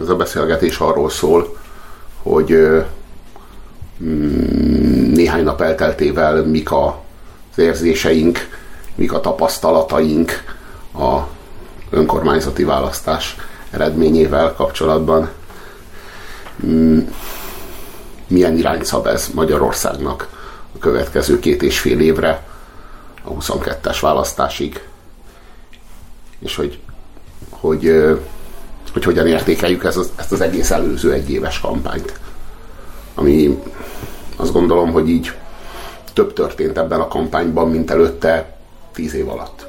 Ez a beszélgetés arról szól, hogy mm, néhány nap elteltével mik az érzéseink, mik a tapasztalataink a önkormányzati választás eredményével kapcsolatban. Mm, milyen irány szab ez Magyarországnak a következő két és fél évre, a 22-es választásig, és hogy, hogy, hogy hogyan értékeljük ez az, ezt az egész előző egyéves kampányt. Ami azt gondolom, hogy így több történt ebben a kampányban, mint előtte tíz év alatt.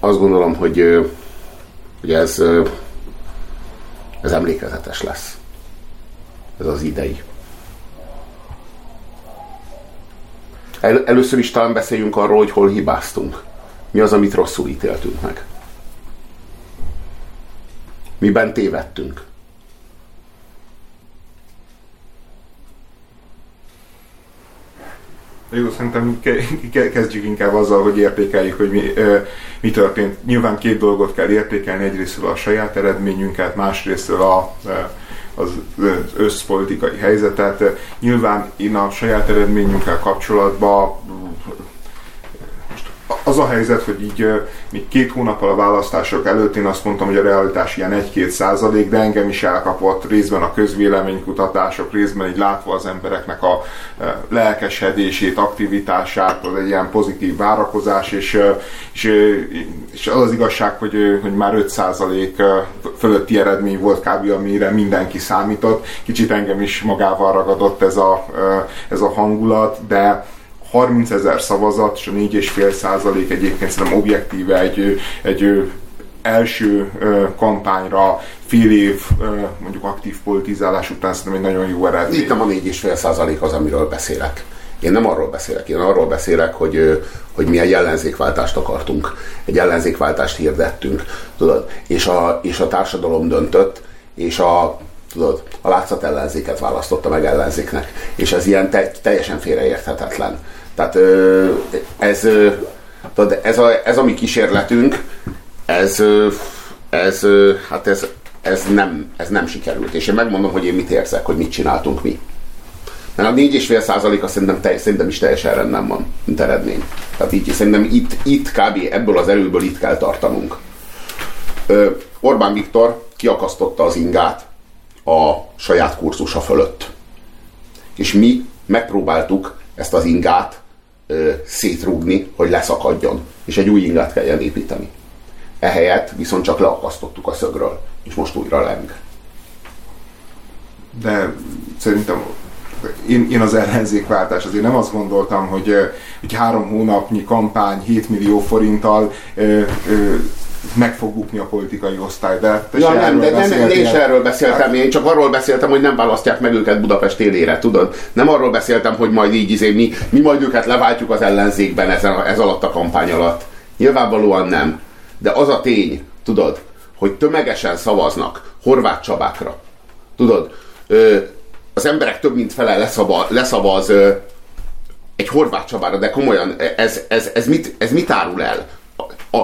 Azt gondolom, hogy, hogy ez, ez emlékezetes lesz. Ez az idei. El, először is talán beszéljünk arról, hogy hol hibáztunk. Mi az, amit rosszul ítéltünk meg. Miben tévedtünk. Jó, szerintem kezdjük inkább azzal, hogy értékeljük, hogy mi, mi történt. Nyilván két dolgot kell értékelni, egyrésztről a saját eredményünket, másrésztről a, az összpolitikai helyzetet. Nyilván én a saját eredményünkkel kapcsolatban az a helyzet, hogy így még két hónappal a választások előtt én azt mondtam, hogy a realitás ilyen 1-2 százalék, de engem is elkapott részben a közvéleménykutatások, részben így látva az embereknek a lelkesedését, aktivitását, az egy ilyen pozitív várakozás, és, és, és az az igazság, hogy, hogy már 5 százalék fölötti eredmény volt kb. amire mindenki számított. Kicsit engem is magával ragadott ez a, ez a hangulat, de 30 ezer szavazat, és a 4,5 százalék egyébként szerintem objektíve egy, egy első kampányra fél év mondjuk aktív politizálás után szerintem egy nagyon jó eredmény. Itt nem a 4,5 százalék az, amiről beszélek. Én nem arról beszélek, én arról beszélek, hogy, hogy mi egy ellenzékváltást akartunk. Egy ellenzékváltást hirdettünk. Tudod? És a, és a társadalom döntött, és a, tudod, a látszat ellenzéket választotta meg ellenzéknek. És ez ilyen te, teljesen félreérthetetlen. Tehát ez, tudod, ez, a, ez a mi kísérletünk, ez, ez, hát ez, ez, nem, ez nem sikerült. És én megmondom, hogy én mit érzek, hogy mit csináltunk mi. Mert a 4,5 százaléka szerintem, telj, szerintem is teljesen rendben van, mint eredmény. Tehát így szerintem itt, itt kb. ebből az erőből itt kell tartanunk. Ö, Orbán Viktor kiakasztotta az ingát a saját kurzusa fölött. És mi megpróbáltuk ezt az ingát ö, szétrúgni, hogy leszakadjon, és egy új ingát kelljen építeni. Ehelyett viszont csak leakasztottuk a szögről, és most újra leng. De szerintem én, én az ellenzékváltás azért nem azt gondoltam, hogy, hogy három hónapnyi kampány 7 millió forinttal ö, ö, meg fog bukni a politikai osztály. De ja, nem, de nem, nem, én is erről beszéltem, én csak arról beszéltem, hogy nem választják meg őket Budapest élére, tudod? Nem arról beszéltem, hogy majd így izé, mi, mi majd őket leváltjuk az ellenzékben ezen, ez alatt a kampány alatt. Nyilvánvalóan nem. De az a tény, tudod, hogy tömegesen szavaznak Horváth Csabákra. Tudod, ö, az emberek több mint fele leszava, leszavaz ö, egy Horváth Csabára, de komolyan, ez, ez, ez, mit, ez mit árul el? A,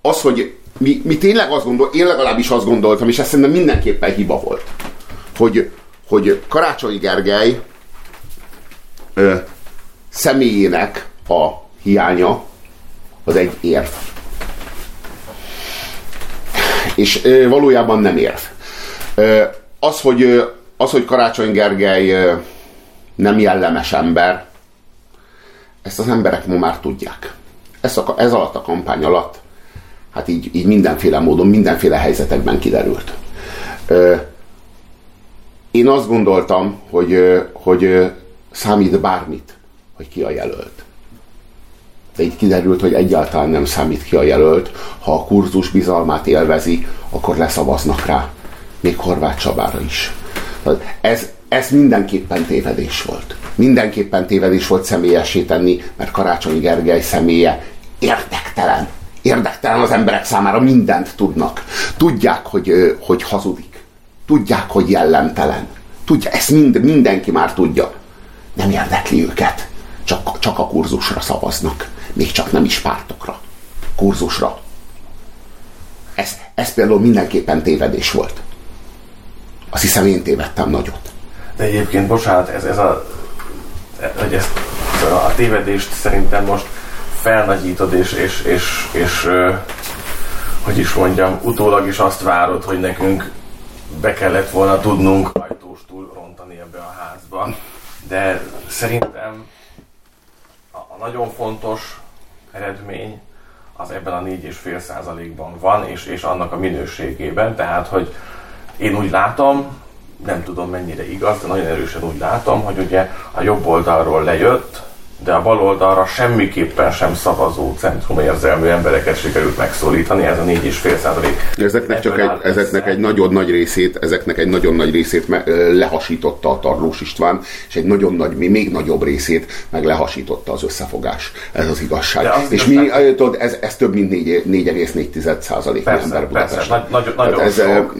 az, hogy mi, mi tényleg azt gondol, én legalábbis azt gondoltam, és ez szerintem mindenképpen hiba volt, hogy, hogy Karácsony Gergely ö, személyének a hiánya az egy érv. És ö, valójában nem érv. Ö, az, hogy, az, hogy Karácsony Gergely ö, nem jellemes ember, ezt az emberek ma már tudják. Ez, a, ez alatt a kampány alatt hát így, így mindenféle módon, mindenféle helyzetekben kiderült. Én azt gondoltam, hogy, hogy számít bármit, hogy ki a jelölt. De így kiderült, hogy egyáltalán nem számít ki a jelölt. Ha a kurzus bizalmát élvezi, akkor leszavaznak rá. Még Horváth Csabára is. Ez, ez mindenképpen tévedés volt. Mindenképpen tévedés volt személyessé tenni, mert Karácsony Gergely személye érdektelen Érdektelen az emberek számára mindent tudnak. Tudják, hogy, hogy hazudik. Tudják, hogy jellemtelen. Tudja, ezt mind, mindenki már tudja. Nem érdekli őket. Csak, csak a kurzusra szavaznak. Még csak nem is pártokra. Kurzusra. Ez például mindenképpen tévedés volt. Azt hiszem én tévedtem nagyot. De egyébként, bocsánat, ez, ez a, hogy ezt, a tévedést szerintem most felnagyítod, és, és, és, és hogy is mondjam, utólag is azt várod, hogy nekünk be kellett volna tudnunk ajtóstól rontani ebbe a házba. De szerintem a, a nagyon fontos eredmény az ebben a 4,5 százalékban van, és, és annak a minőségében. Tehát, hogy én úgy látom, nem tudom mennyire igaz, de nagyon erősen úgy látom, hogy ugye a jobb oldalról lejött, de a bal oldalra semmiképpen sem szavazó centrum érzelmű embereket sikerült megszólítani, ez a 4,5 százalék. Ezeknek csak egy, ezeknek egy nagyon nagy részét, ezeknek egy nagyon nagy részét lehasította a Tarlós István, és egy nagyon nagy, még nagyobb részét meg lehasította az összefogás. Ez az igazság. Az és mi, nem... tudod, ez, ez több mint 4,4 százalék ember Budapesten. Persze, nagy, nagyon ez, sok.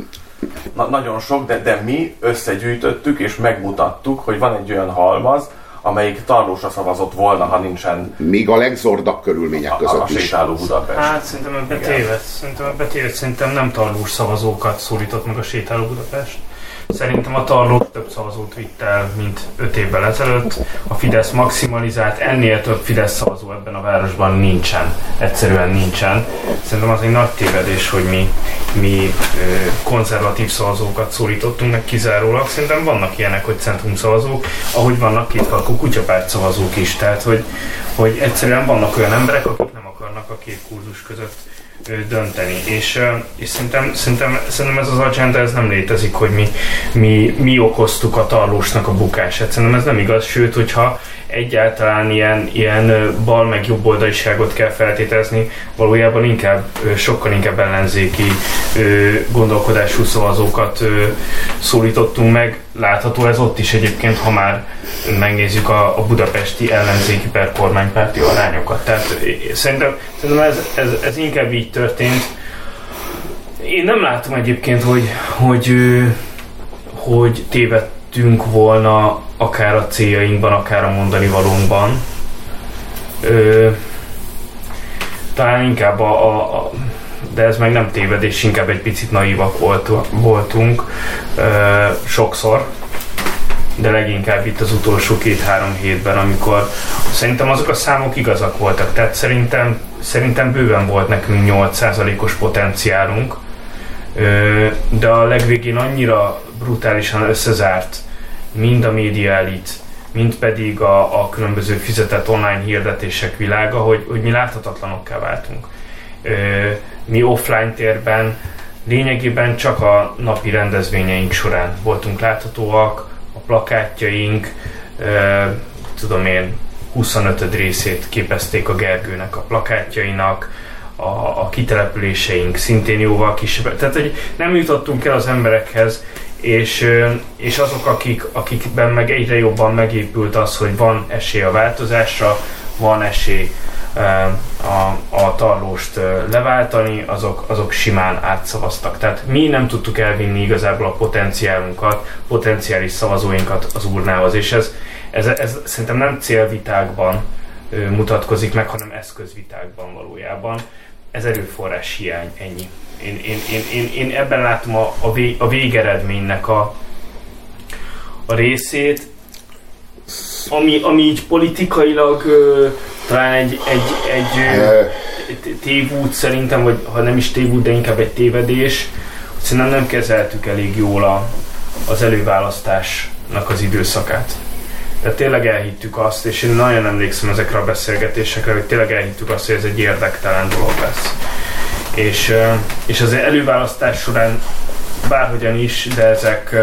Na, nagyon sok, de, de mi összegyűjtöttük és megmutattuk, hogy van egy olyan halmaz, amelyik tarlósra szavazott volna, ha nincsen... Még a legzordabb körülmények között a, a is. A Budapest. Hát szerintem ebbe téved. Szerintem ebbe téved. Szerintem nem tarlós szavazókat szólított meg a sétáló Budapest. Szerintem a Tarlós több szavazót vitt el, mint 5 évvel ezelőtt. A Fidesz maximalizált, ennél több Fidesz szavazó ebben a városban nincsen. Egyszerűen nincsen. Szerintem az egy nagy tévedés, hogy mi, mi konzervatív szavazókat szólítottunk meg kizárólag. Szerintem vannak ilyenek, hogy centrum szavazók, ahogy vannak két kalkú kutyapárt szavazók is. Tehát, hogy, hogy egyszerűen vannak olyan emberek, akik nem akarnak a két kurzus között dönteni. És, és szerintem, szerintem, szerintem ez az agenda ez nem létezik, hogy mi, mi, mi okoztuk a tarlósnak a bukását. Szerintem ez nem igaz, sőt, hogyha egyáltalán ilyen, ilyen bal meg jobb oldaliságot kell feltételezni, valójában inkább, sokkal inkább ellenzéki gondolkodású szavazókat szólítottunk meg. Látható ez ott is egyébként, ha már megnézzük a, a budapesti ellenzéki per kormánypárti arányokat. Tehát szerintem, szerintem ez, ez, ez inkább így történt. Én nem látom egyébként, hogy, hogy, hogy tévedtünk volna akár a céljainkban, akár a mondani valónkban. Ö, talán inkább a, a, a de ez meg nem tévedés, inkább egy picit naívak volt, voltunk sokszor, de leginkább itt az utolsó két-három hétben, amikor szerintem azok a számok igazak voltak, tehát szerintem, szerintem bőven volt nekünk 8%-os potenciálunk, de a legvégén annyira brutálisan összezárt mind a média elit, mind pedig a, a különböző fizetett online hirdetések világa, hogy, hogy mi láthatatlanokká váltunk. Ö, mi offline térben lényegében csak a napi rendezvényeink során voltunk láthatóak, a plakátjaink, tudom én, 25 részét képezték a Gergőnek a plakátjainak, a, a kitelepüléseink szintén jóval kisebb. Tehát, hogy nem jutottunk el az emberekhez, és, és azok, akik, akikben meg egyre jobban megépült az, hogy van esély a változásra, van esély a, a tarlóst leváltani, azok, azok simán átszavaztak. Tehát mi nem tudtuk elvinni igazából a potenciálunkat, potenciális szavazóinkat az urnához, és ez, ez, ez szerintem nem célvitákban mutatkozik meg, hanem eszközvitákban valójában. Ez erőforrás hiány, ennyi. Én, én, én, én, én ebben látom a, a, vég, a végeredménynek a, a részét, ami, ami így politikailag ö, talán egy, egy, egy, egy tévút szerintem, vagy ha nem is tévút, de inkább egy tévedés, szerintem nem kezeltük elég jól a, az előválasztásnak az időszakát. Tehát tényleg elhittük azt, és én nagyon emlékszem ezekre a beszélgetésekre, hogy tényleg elhittük azt, hogy ez egy érdektelen dolog lesz és, és az előválasztás során bárhogyan is, de ezek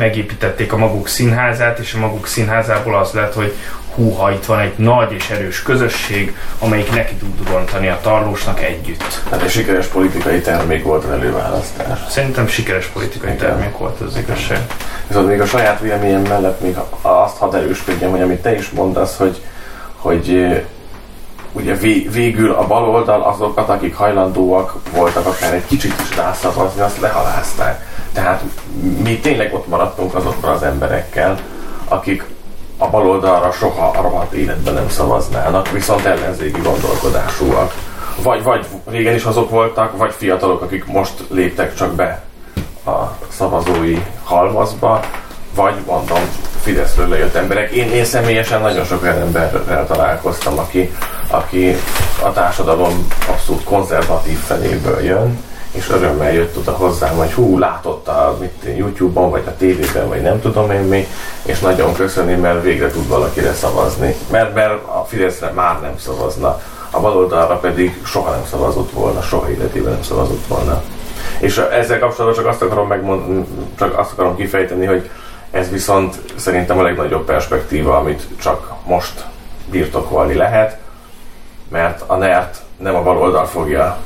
megépítették a maguk színházát, és a maguk színházából az lett, hogy húha, itt van egy nagy és erős közösség, amelyik neki tud rontani a tarlósnak együtt. Hát egy sikeres politikai termék volt az előválasztás. Szerintem sikeres politikai Igen. termék volt az igazság. Viszont még a saját véleményem mellett még azt hadd erősködjem, hogy amit te is mondasz, hogy, hogy ugye végül a baloldal azokat, akik hajlandóak voltak akár egy kicsit is rászavazni, azt lehalázták. Tehát mi tényleg ott maradtunk azokkal az emberekkel, akik a baloldalra soha a rohadt életben nem szavaznának, viszont ellenzéki gondolkodásúak. vagy, vagy régen is azok voltak, vagy fiatalok, akik most léptek csak be a szavazói halmazba, vagy mondom, Fideszről lejött emberek. Én, én személyesen nagyon sok olyan emberrel találkoztam, aki, aki a társadalom abszolút konzervatív feléből jön, és örömmel jött oda hozzám, hogy hú, látott a mit, YouTube-on, vagy a tévében, vagy nem tudom én mi, és nagyon köszöni, mert végre tud valakire szavazni. Mert, mert a Fideszre már nem szavazna, a baloldalra pedig soha nem szavazott volna, soha életében nem szavazott volna. És ezzel kapcsolatban csak azt akarom megmondani, csak azt akarom kifejteni, hogy ez viszont szerintem a legnagyobb perspektíva, amit csak most birtokolni lehet, mert a NERT nem a baloldal fogja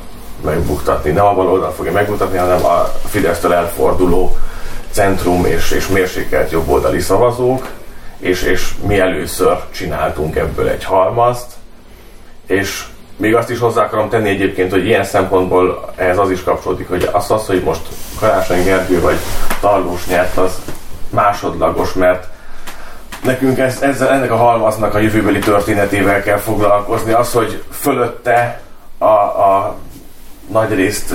megbuktatni, nem a baloldal fogja megmutatni, hanem a Fidesztől elforduló centrum és, és mérsékelt jobboldali szavazók, és, és mi először csináltunk ebből egy halmazt, és még azt is hozzá akarom tenni egyébként, hogy ilyen szempontból ehhez az is kapcsolódik, hogy az az, hogy most Karácsony Gergő vagy Tarlós nyert, az másodlagos, mert nekünk ez, ezzel, ennek a halmaznak a jövőbeli történetével kell foglalkozni. Az, hogy fölötte a, a nagyrészt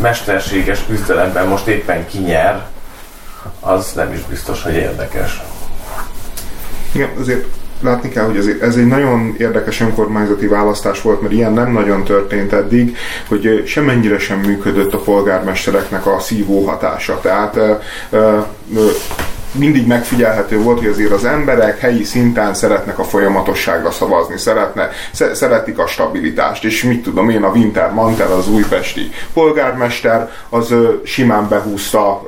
mesterséges küzdelemben most éppen kinyer, az nem is biztos, hogy érdekes. Igen, azért látni kell, hogy ez egy nagyon érdekes önkormányzati választás volt, mert ilyen nem nagyon történt eddig, hogy semennyire sem működött a polgármestereknek a szívó hatása. Tehát mindig megfigyelhető volt, hogy azért az emberek helyi szinten szeretnek a folyamatosságra szavazni, szeretne, szeretik a stabilitást, és mit tudom én, a Winter Mantel, az újpesti polgármester, az simán behúzta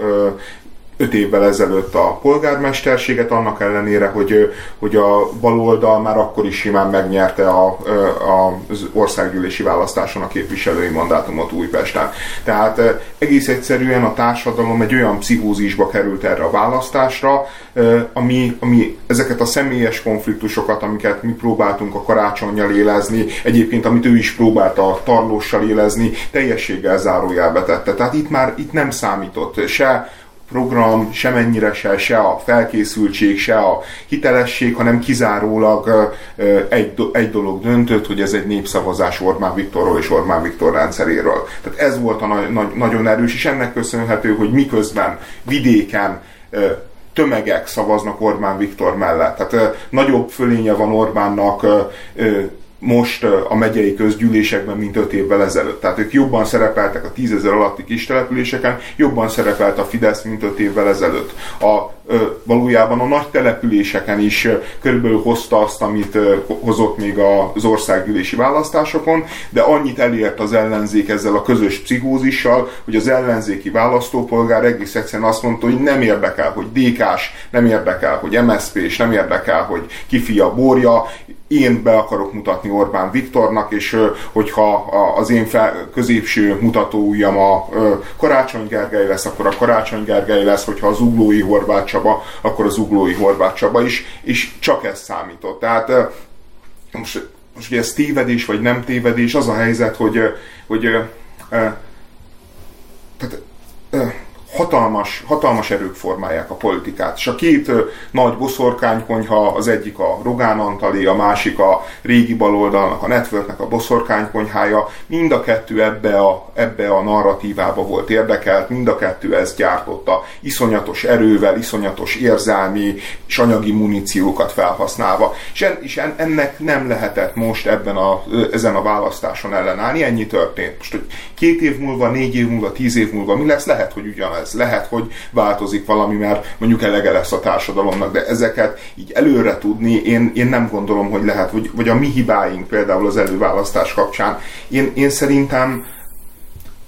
öt évvel ezelőtt a polgármesterséget, annak ellenére, hogy, hogy a baloldal már akkor is simán megnyerte a, a, az országgyűlési választáson a képviselői mandátumot Újpesten. Tehát egész egyszerűen a társadalom egy olyan pszichózisba került erre a választásra, ami, ami ezeket a személyes konfliktusokat, amiket mi próbáltunk a karácsonyjal élezni, egyébként amit ő is próbálta a tarlóssal élezni, teljességgel zárójelbe tette. Tehát itt már itt nem számított se program, semennyire se, se a felkészültség, se a hitelesség, hanem kizárólag egy, egy dolog döntött, hogy ez egy népszavazás Orbán Viktorról és Orbán Viktor rendszeréről. Tehát ez volt a na- na- nagyon erős, és ennek köszönhető, hogy miközben vidéken tömegek szavaznak Orbán Viktor mellett. Tehát nagyobb fölénye van Orbánnak most a megyei közgyűlésekben, mint öt évvel ezelőtt. Tehát ők jobban szerepeltek a tízezer alatti kis településeken, jobban szerepelt a Fidesz, mint öt évvel ezelőtt. A, valójában a nagy településeken is körülbelül hozta azt, amit hozott még az országgyűlési választásokon, de annyit elért az ellenzék ezzel a közös pszichózissal, hogy az ellenzéki választópolgár egész egyszerűen azt mondta, hogy nem érdekel, hogy DK-s, nem érdekel, hogy MSZP, és nem érdekel, hogy kifia borja, én be akarok mutatni Orbán Viktornak, és hogyha az én fel, középső mutatóujjam a Karácsony Gergely lesz, akkor a Karácsony Gergely lesz, hogyha az uglói Horváth Csaba, akkor az uglói Horváth Csaba is, és csak ez számított. Tehát most, most ugye ez tévedés, vagy nem tévedés, az a helyzet, hogy, hogy tehát, hatalmas, hatalmas erők formálják a politikát. És a két nagy boszorkánykonyha, az egyik a Rogán Antali, a másik a régi baloldalnak, a Networknek a boszorkánykonyhája, mind a kettő ebbe a, ebbe a narratívába volt érdekelt, mind a kettő ezt gyártotta, iszonyatos erővel, iszonyatos érzelmi és anyagi muníciókat felhasználva. És, en, és en, ennek nem lehetett most ebben a, ezen a választáson ellenállni, ennyi történt. Most, hogy két év múlva, négy év múlva, tíz év múlva mi lesz, lehet, hogy ugyanez ez lehet, hogy változik valami, mert mondjuk elege lesz a társadalomnak, de ezeket így előre tudni, én, én nem gondolom, hogy lehet, vagy, vagy a mi hibáink például az előválasztás kapcsán. Én, én szerintem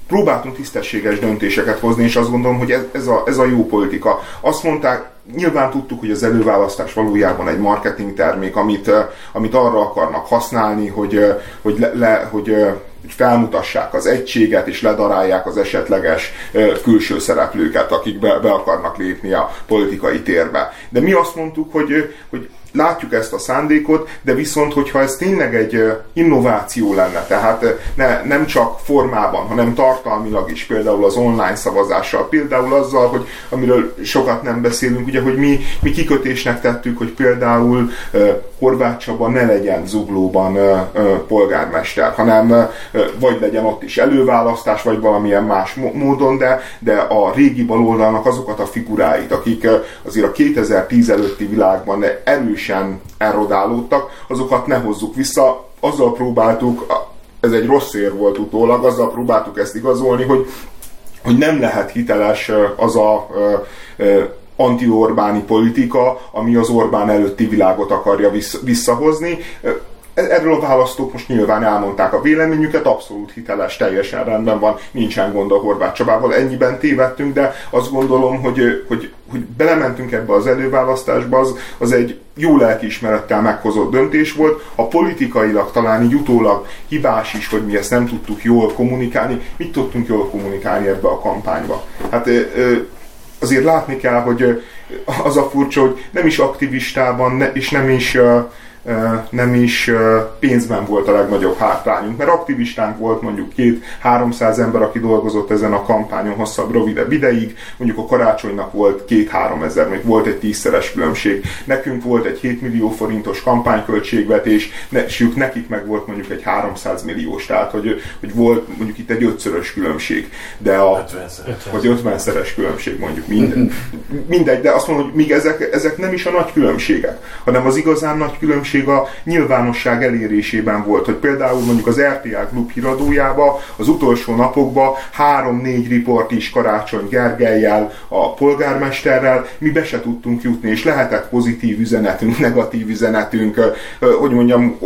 próbáltunk tisztességes döntéseket hozni, és azt gondolom, hogy ez, ez, a, ez a jó politika. Azt mondták, nyilván tudtuk, hogy az előválasztás valójában egy marketing termék, amit, amit arra akarnak használni, hogy, hogy, le, le, hogy felmutassák az egységet, és ledarálják az esetleges külső szereplőket, akik be, be akarnak lépni a politikai térbe. De mi azt mondtuk, hogy, hogy látjuk ezt a szándékot, de viszont, hogyha ez tényleg egy innováció lenne, tehát ne, nem csak formában, hanem tartalmilag is, például az online szavazással, például azzal, hogy amiről sokat nem beszélünk, ugye, hogy mi, mi kikötésnek tettük, hogy például uh, Horváth Csaba ne legyen zuglóban polgármester, hanem vagy legyen ott is előválasztás, vagy valamilyen más módon, de, de a régi baloldalnak azokat a figuráit, akik azért a 2010 előtti világban erős erősen erodálódtak, azokat ne hozzuk vissza. Azzal próbáltuk, ez egy rossz ér volt utólag, azzal próbáltuk ezt igazolni, hogy, hogy nem lehet hiteles az a anti-Orbáni politika, ami az Orbán előtti világot akarja visszahozni. Erről a választók most nyilván elmondták a véleményüket, abszolút hiteles, teljesen rendben van, nincsen gond a Horváth Csabával, ennyiben tévedtünk, de azt gondolom, hogy, hogy, hogy belementünk ebbe az előválasztásba, az, az egy jó lelkiismerettel meghozott döntés volt, a politikailag talán így utólag hibás is, hogy mi ezt nem tudtuk jól kommunikálni. Mit tudtunk jól kommunikálni ebbe a kampányba? Hát azért látni kell, hogy az a furcsa, hogy nem is aktivistában, és nem is nem is pénzben volt a legnagyobb hátrányunk, mert aktivistánk volt mondjuk két-háromszáz ember, aki dolgozott ezen a kampányon hosszabb, rövidebb ideig, mondjuk a karácsonynak volt két-három ezer, még volt egy tízszeres különbség. Nekünk volt egy 7 millió forintos kampányköltségvetés, ne, sőt nekik meg volt mondjuk egy 300 milliós, tehát hogy, hogy volt mondjuk itt egy ötszörös különbség, de a, 50 vagy 50 szeres különbség mondjuk minden, mindegy, de azt mondom, hogy még ezek, ezek nem is a nagy különbségek, hanem az igazán nagy különbség lehetőség a nyilvánosság elérésében volt, hogy például mondjuk az RTL Klub híradójába az utolsó napokban három-négy riport is Karácsony Gergelyel, a polgármesterrel, mi be se tudtunk jutni, és lehetett pozitív üzenetünk, negatív üzenetünk, hogy mondjam,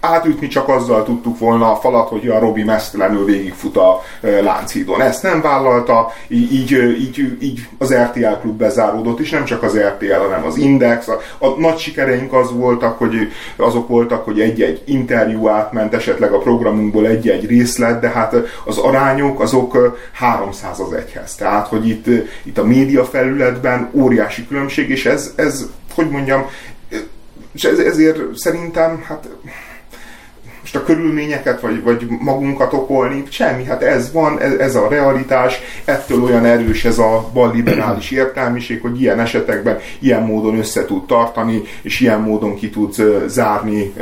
átütni csak azzal tudtuk volna a falat, hogy a Robi mesztelenül végigfut a Lánchídon. Ezt nem vállalta, így, így, így, így az RTL klub bezáródott, és nem csak az RTL, hanem az Index. A, a nagy sikereink az voltak, hogy azok voltak, hogy egy-egy interjú átment, esetleg a programunkból egy-egy részlet, de hát az arányok azok 300 az egyhez. Tehát, hogy itt, itt a média felületben óriási különbség, és ez, ez hogy mondjam, és ez, ezért szerintem, hát most a körülményeket, vagy, vagy magunkat okolni, semmi, hát ez van, ez, ez a realitás, ettől olyan erős ez a balliberális értelmiség, hogy ilyen esetekben ilyen módon össze tud tartani, és ilyen módon ki tud zárni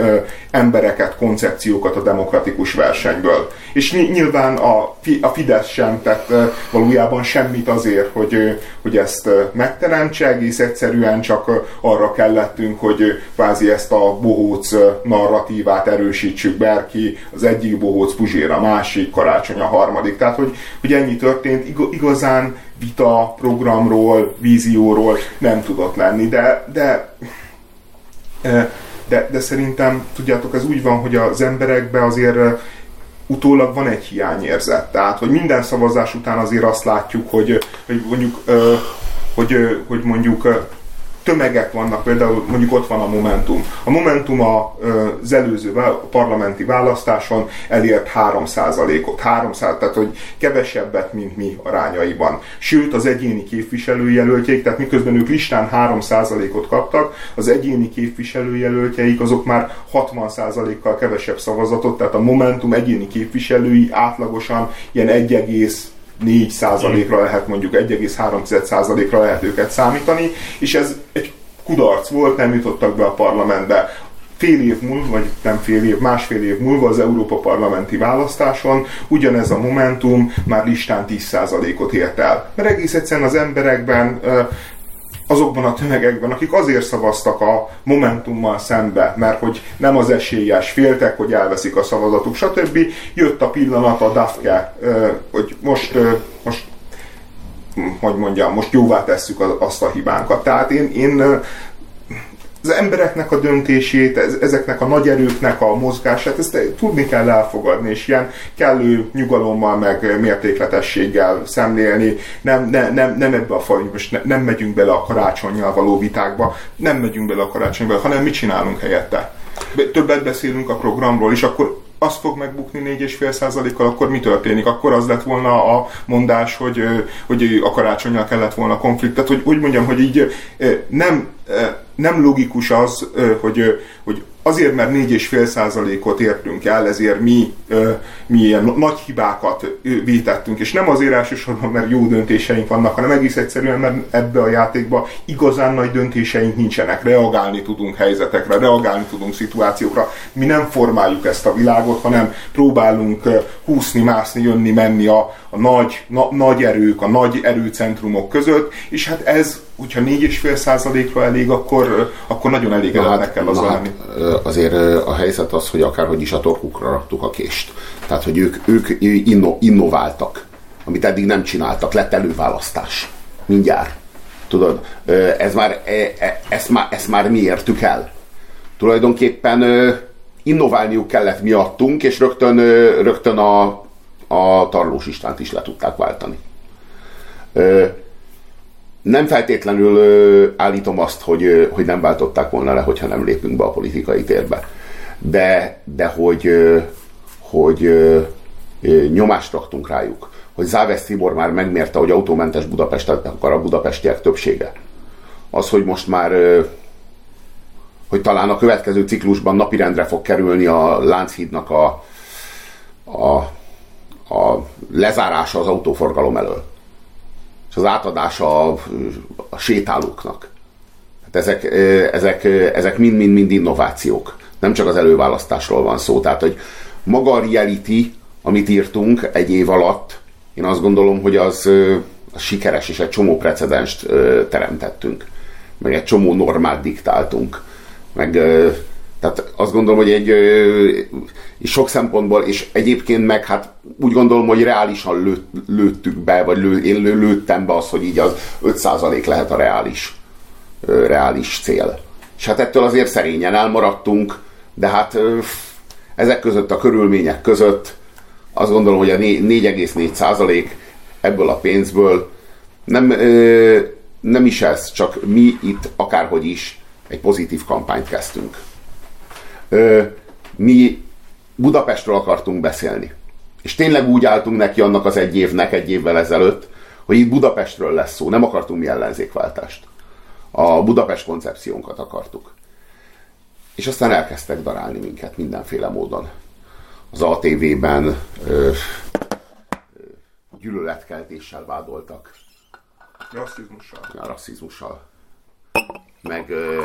embereket, koncepciókat a demokratikus versenyből. És nyilván a, a Fidesz sem tett valójában semmit azért, hogy, hogy ezt megteremtse, egész egyszerűen csak arra kellettünk, hogy kvázi ezt a bohóc narratívát erősítsük Berki, az egyik bohóc Puzsér, a másik, Karácsony a harmadik. Tehát, hogy, hogy ennyi történt, igazán vita programról, vízióról nem tudott lenni, de, de de, de szerintem, tudjátok, ez úgy van, hogy az emberekbe azért utólag van egy hiányérzet. Tehát, hogy minden szavazás után azért azt látjuk, hogy, hogy mondjuk, hogy, hogy mondjuk tömegek vannak, például mondjuk ott van a Momentum. A Momentum az előző parlamenti választáson elért 3%-ot, 300, tehát hogy kevesebbet, mint mi arányaiban. Sőt, az egyéni képviselőjelöltjeik, tehát miközben ők listán 3%-ot kaptak, az egyéni képviselőjelöltjeik azok már 60%-kal kevesebb szavazatot, tehát a Momentum egyéni képviselői átlagosan ilyen 1, 4 százalékra lehet mondjuk 1,3 százalékra lehet őket számítani, és ez egy kudarc volt, nem jutottak be a parlamentbe. Fél év múlva, vagy nem fél év, másfél év múlva az Európa parlamenti választáson ugyanez a Momentum már listán 10%-ot ért el. Mert egész egyszerűen az emberekben azokban a tömegekben, akik azért szavaztak a Momentummal szembe, mert hogy nem az esélyes, féltek, hogy elveszik a szavazatuk, stb. Jött a pillanat a DAFKE, hogy most, most hogy mondjam, most jóvá tesszük azt a hibánkat. Tehát én, én az embereknek a döntését, ezeknek a nagy erőknek a mozgását, ezt tudni kell elfogadni, és ilyen kellő nyugalommal, meg mértékletességgel szemlélni. Nem, ne, nem, nem ebbe a faj, most ne, nem megyünk bele a karácsonyjal való vitákba, nem megyünk bele a karácsonyba, hanem mit csinálunk helyette? Többet beszélünk a programról, és akkor az fog megbukni 4,5 százalékkal, akkor mi történik? Akkor az lett volna a mondás, hogy, hogy a karácsonyjal kellett volna konfliktet, hogy úgy mondjam, hogy így nem nem logikus az, hogy, hogy azért, mert 4,5 százalékot értünk el, ezért mi, mi ilyen nagy hibákat vétettünk, és nem azért elsősorban, mert jó döntéseink vannak, hanem egész egyszerűen, mert ebbe a játékba igazán nagy döntéseink nincsenek. Reagálni tudunk helyzetekre, reagálni tudunk szituációkra. Mi nem formáljuk ezt a világot, hanem próbálunk húszni, mászni, jönni, menni a, a nagy, na, nagy erők, a nagy erőcentrumok között, és hát ez hogyha 4,5 százalékra elég, akkor, akkor nagyon elégedetnek hát, kell az hát, azért a helyzet az, hogy akárhogy is a torkukra raktuk a kést. Tehát, hogy ők, ők inno, innováltak, amit eddig nem csináltak, lett előválasztás. Mindjárt. Tudod, ez már, e, e, ezt, már, ezt már mi értük el. Tulajdonképpen innoválniuk kellett miattunk, és rögtön, rögtön a, a Tarlós Istvánt is le tudták váltani nem feltétlenül állítom azt, hogy, hogy nem váltották volna le, hogyha nem lépünk be a politikai térbe. De, de hogy, hogy nyomást raktunk rájuk, hogy Závesz Tibor már megmérte, hogy autómentes Budapestet akar a budapestiek többsége. Az, hogy most már hogy talán a következő ciklusban napirendre fog kerülni a Lánchídnak a, a, a lezárása az autóforgalom elől az átadása a, a sétálóknak. Hát ezek, ezek, ezek mind-mind-mind innovációk. Nem csak az előválasztásról van szó. Tehát, hogy maga a reality, amit írtunk egy év alatt, én azt gondolom, hogy az, az sikeres, és egy csomó precedenst teremtettünk. Meg egy csomó normát diktáltunk. Meg tehát azt gondolom, hogy egy sok szempontból, és egyébként meg hát úgy gondolom, hogy reálisan lőtt, lőttük be, vagy lő, én lő, lőttem be az, hogy így az 5% lehet a reális, reális cél. És hát ettől azért szerényen elmaradtunk, de hát ezek között a körülmények között azt gondolom, hogy a 4,4% ebből a pénzből nem, nem is ez, csak mi itt akárhogy is egy pozitív kampányt kezdtünk mi Budapestről akartunk beszélni. És tényleg úgy álltunk neki annak az egy évnek, egy évvel ezelőtt, hogy itt Budapestről lesz szó, nem akartunk mi ellenzékváltást. A Budapest koncepciónkat akartuk. És aztán elkezdtek darálni minket mindenféle módon. Az ATV-ben ö, gyűlöletkeltéssel vádoltak. Rasszizmussal. Ja, rasszizmussal. Meg ö,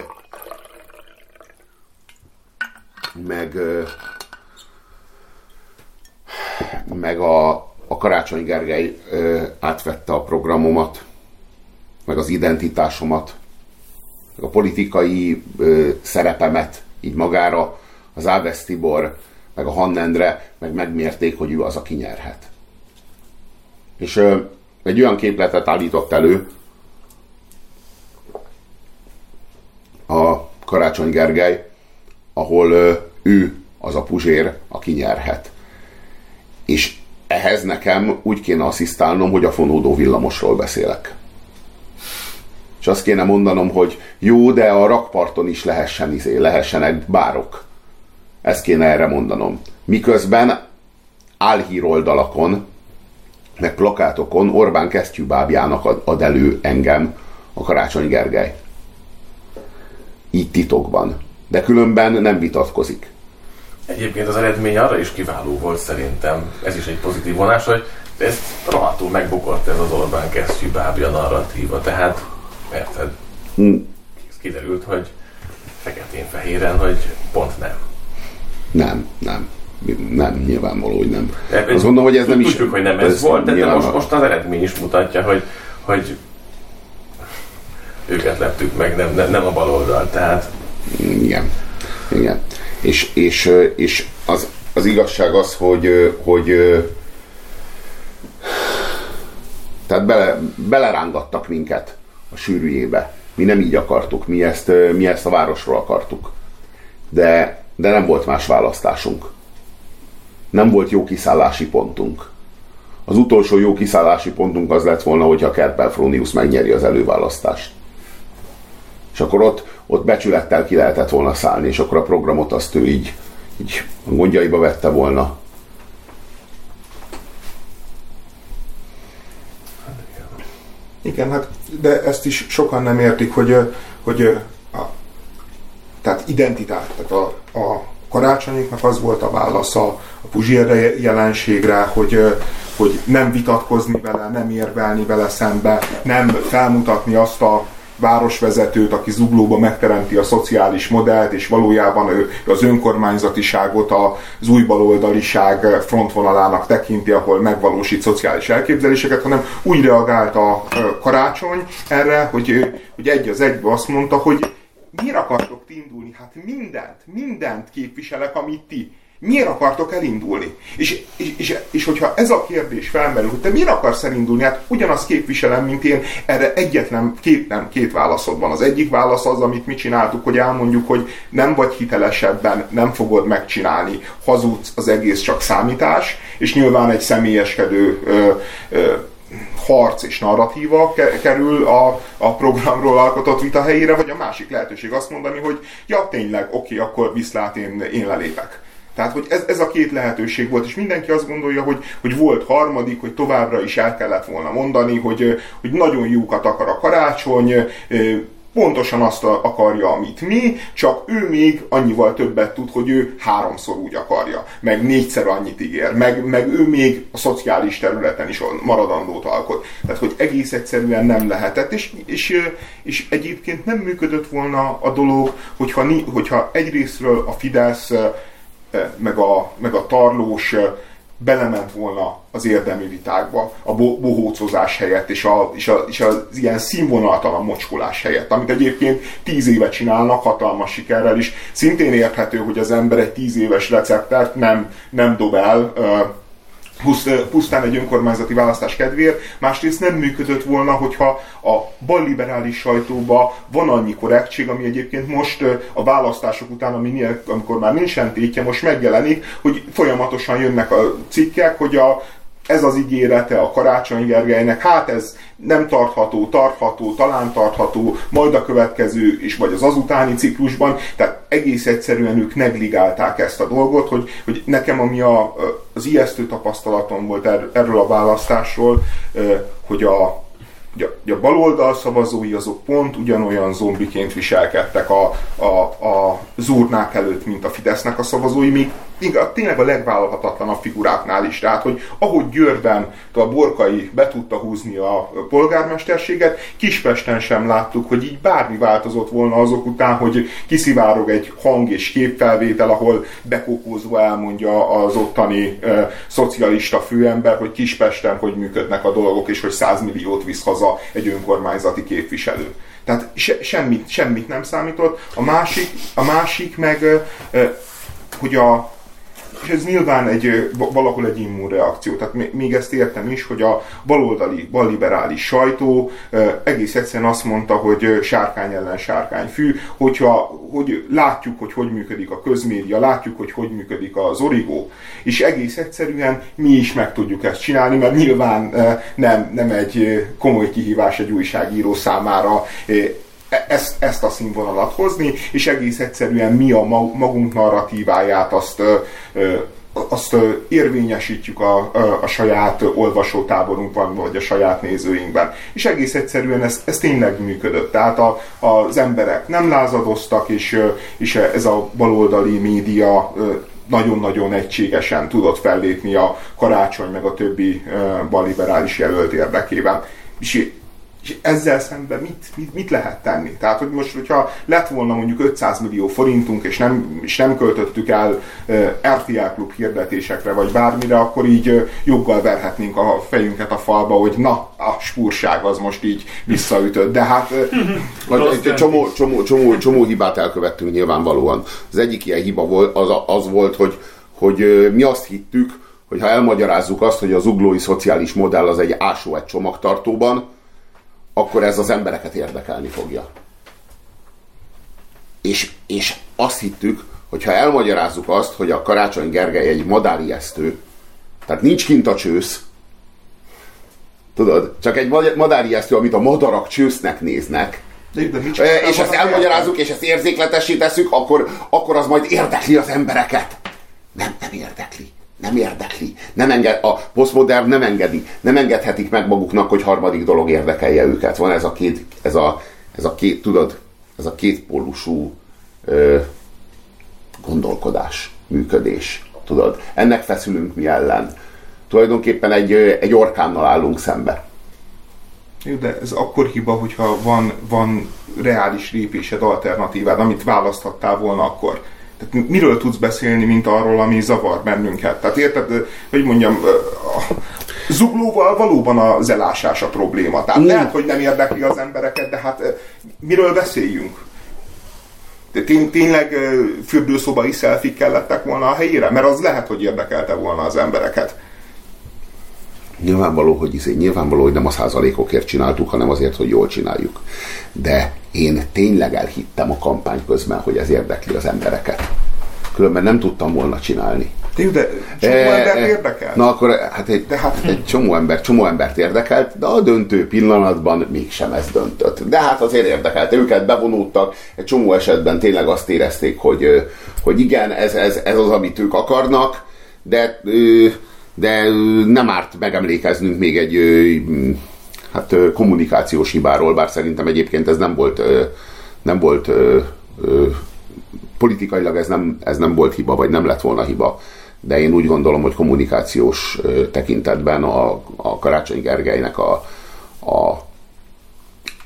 meg meg a, a Karácsony Gergely átvette a programomat, meg az identitásomat, meg a politikai szerepemet így magára, az Áves Tibor, meg a Hannendre, meg megmérték, hogy ő az, aki nyerhet. És egy olyan képletet állított elő a Karácsony Gergely, ahol ő az a puzsér, aki nyerhet. És ehhez nekem úgy kéne asszisztálnom, hogy a fonódó villamosról beszélek. És azt kéne mondanom, hogy jó, de a rakparton is lehessen izé, lehessenek bárok. Ezt kéne erre mondanom. Miközben álhíroldalakon, meg plakátokon Orbán kesztyűbábjának ad elő engem a Karácsony Gergely. Így titokban de különben nem vitatkozik. Egyébként az eredmény arra is kiváló volt szerintem, ez is egy pozitív vonás, hogy ez rohadtul megbukott ez az Orbán kesztyű bábja narratíva, tehát érted? Hmm. Kiderült, hogy feketén-fehéren, hogy pont nem. Nem, nem. Nem, nyilvánvaló, hogy nem. De Azt mondom, hogy ez nem is... Tudjuk, hogy nem ez, ez volt, de, de most, most az eredmény is mutatja, hogy, hogy őket leptük meg, nem, nem, nem a baloldal, tehát igen. Igen. És, és, és az, az igazság az, hogy, hogy tehát bele, belerángattak minket a sűrűjébe. Mi nem így akartuk, mi ezt, mi ezt a városról akartuk. De, de nem volt más választásunk. Nem volt jó kiszállási pontunk. Az utolsó jó kiszállási pontunk az lett volna, hogyha Kerpel Fronius megnyeri az előválasztást. És akkor ott, ott becsülettel ki lehetett volna szállni, és akkor a programot azt ő így, így a gondjaiba vette volna. Igen, hát de ezt is sokan nem értik, hogy, hogy tehát identitás, tehát a, a karácsonyiknak az volt a válasza a Puzsér jelenségre, hogy, hogy nem vitatkozni vele, nem érvelni vele szembe, nem felmutatni azt a városvezetőt, aki zuglóba megteremti a szociális modellt, és valójában ő az önkormányzatiságot az új baloldaliság frontvonalának tekinti, ahol megvalósít szociális elképzeléseket, hanem úgy reagált a karácsony erre, hogy, hogy egy az egybe azt mondta, hogy miért akartok ti indulni? Hát mindent, mindent képviselek, amit ti. Miért akartok elindulni? És, és, és, és hogyha ez a kérdés felmerül, hogy te miért akarsz elindulni, hát ugyanazt képviselem, mint én, erre egyetlen, két, nem, két válaszod van. Az egyik válasz az, amit mi csináltuk, hogy elmondjuk, hogy nem vagy hitelesebben, nem fogod megcsinálni, hazudsz, az egész csak számítás, és nyilván egy személyeskedő ö, ö, harc és narratíva kerül a, a programról alkotott vita helyére, vagy a másik lehetőség azt mondani, hogy ja, tényleg, oké, akkor viszlát, én, én lelépek. Tehát, hogy ez, ez a két lehetőség volt, és mindenki azt gondolja, hogy, hogy volt harmadik, hogy továbbra is el kellett volna mondani, hogy, hogy nagyon jókat akar a karácsony, pontosan azt akarja, amit mi, csak ő még annyival többet tud, hogy ő háromszor úgy akarja, meg négyszer annyit ígér, meg, meg ő még a szociális területen is maradandót alkot. Tehát, hogy egész egyszerűen nem lehetett, és, és, és egyébként nem működött volna a dolog, hogyha, hogyha egyrésztről a Fidesz meg a, meg a tarlós belement volna az érdemi vitákba, a bohócozás helyett, és, a, és, a, és az ilyen színvonaltalan mocskolás helyett, amit egyébként tíz éve csinálnak hatalmas sikerrel is. Szintén érthető, hogy az ember egy tíz éves receptet nem, nem dob el, pusztán egy önkormányzati választás kedvéért, másrészt nem működött volna, hogyha a balliberális sajtóba van annyi korrektség, ami egyébként most a választások után, ami, amikor már nincsen tétje, most megjelenik, hogy folyamatosan jönnek a cikkek, hogy a ez az ígérete a Karácsony Gergelynek, hát ez nem tartható, tartható, talán tartható, majd a következő és vagy az azutáni ciklusban, tehát egész egyszerűen ők negligálták ezt a dolgot, hogy, hogy nekem ami a, az ijesztő tapasztalatom volt erről a választásról, hogy a hogy a, baloldal szavazói azok pont ugyanolyan zombiként viselkedtek a, a, a zurnák előtt, mint a Fidesznek a szavazói, míg, tényleg a legvállalhatatlanabb figuráknál is. Tehát, hogy ahogy Győrben a Borkai be tudta húzni a polgármesterséget, Kispesten sem láttuk, hogy így bármi változott volna azok után, hogy kiszivárog egy hang és képfelvétel, ahol bekókózva elmondja az ottani e, szocialista főember, hogy Kispesten hogy működnek a dolgok, és hogy 100 milliót visz haza egy önkormányzati képviselő. Tehát se, semmit, semmit nem számított. A másik, a másik meg, hogy a, és ez nyilván egy, valahol egy immunreakció. Tehát még ezt értem is, hogy a baloldali, balliberális sajtó egész egyszerűen azt mondta, hogy sárkány ellen sárkány fű, hogyha hogy látjuk, hogy hogy működik a közmédia, látjuk, hogy hogy működik az origó, és egész egyszerűen mi is meg tudjuk ezt csinálni, mert nyilván nem, nem egy komoly kihívás egy újságíró számára ezt, ezt a színvonalat hozni, és egész egyszerűen mi a magunk narratíváját azt azt érvényesítjük a, a, saját olvasótáborunkban, vagy a saját nézőinkben. És egész egyszerűen ez, ez tényleg működött. Tehát a, az emberek nem lázadoztak, és, és ez a baloldali média nagyon-nagyon egységesen tudott fellépni a karácsony meg a többi balliberális jelölt érdekében. És és ezzel szemben mit, mit, mit lehet tenni? Tehát, hogy most, hogyha lett volna mondjuk 500 millió forintunk, és nem, és nem költöttük el uh, RTL klub hirdetésekre, vagy bármire, akkor így uh, joggal verhetnénk a fejünket a falba, hogy na, a spúrság az most így visszaütött. De hát... Uh, egy csomó, csomó, csomó, csomó hibát elkövettünk nyilvánvalóan. Az egyik ilyen hiba volt, az, az volt, hogy, hogy mi azt hittük, hogy ha elmagyarázzuk azt, hogy az uglói szociális modell az egy ásó egy csomagtartóban, akkor ez az embereket érdekelni fogja. És, és azt hittük, hogy ha elmagyarázzuk azt, hogy a Karácsony Gergely egy madárijesztő, tehát nincs kint a csősz, tudod, csak egy madárijesztő, amit a madarak csősznek néznek, de, de és ezt elmagyarázzuk, és ezt érzékletessé tesszük, akkor, akkor az majd érdekli az embereket. Nem, nem érdekli nem érdekli. Nem enged, a posztmodern nem engedi. Nem engedhetik meg maguknak, hogy harmadik dolog érdekelje őket. Van ez a két, ez a, ez a két tudod, ez a két pólusú ö, gondolkodás, működés. Tudod, ennek feszülünk mi ellen. Tulajdonképpen egy, egy orkánnal állunk szembe. Jó, de ez akkor hiba, hogyha van, van reális lépésed, alternatívád, amit választhattál volna akkor. Tehát miről tudsz beszélni, mint arról, ami zavar bennünket? Tehát érted, hogy mondjam, zuglóval valóban az elásás a probléma. Tehát lehet, hogy nem érdekli az embereket, de hát miről beszéljünk? De tény, tényleg fürdőszobai szelfik kellettek volna a helyére? Mert az lehet, hogy érdekelte volna az embereket. Nyilvánvaló, hogy izé, nyilvánvaló, hogy nem a százalékokért csináltuk, hanem azért, hogy jól csináljuk. De én tényleg elhittem a kampány közben, hogy ez érdekli az embereket. Különben nem tudtam volna csinálni. Jó, de csomó e, embert érdekel. Na akkor hát egy, de hát egy csomó, ember, csomó embert érdekelt, de a döntő pillanatban mégsem ez döntött. De hát azért érdekelte őket, bevonultak, egy csomó esetben tényleg azt érezték, hogy, hogy igen, ez, ez, ez az, amit ők akarnak, de de nem árt megemlékeznünk még egy hát, kommunikációs hibáról, bár szerintem egyébként ez nem volt, nem volt politikailag ez nem, ez nem volt hiba, vagy nem lett volna hiba, de én úgy gondolom, hogy kommunikációs tekintetben a, a Karácsony Gergelynek a, a,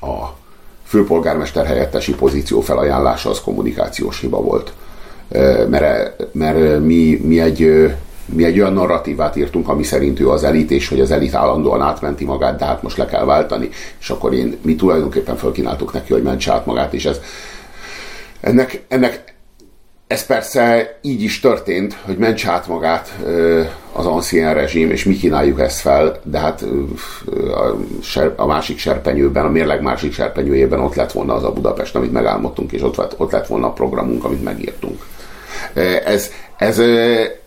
a főpolgármester helyettesi pozíció felajánlása az kommunikációs hiba volt. Mert, mert mi, mi egy mi egy olyan narratívát írtunk, ami szerint ő az elit, és hogy az elit állandóan átmenti magát, de hát most le kell váltani. És akkor én, mi tulajdonképpen felkínáltuk neki, hogy mentse át magát, és ez ennek, ennek ez persze így is történt, hogy mentse át magát az ancien rezsim, és mi kínáljuk ezt fel, de hát a, másik serpenyőben, a mérleg másik serpenyőjében ott lett volna az a Budapest, amit megálmodtunk, és ott lett, ott lett volna a programunk, amit megírtunk. Ez, ez,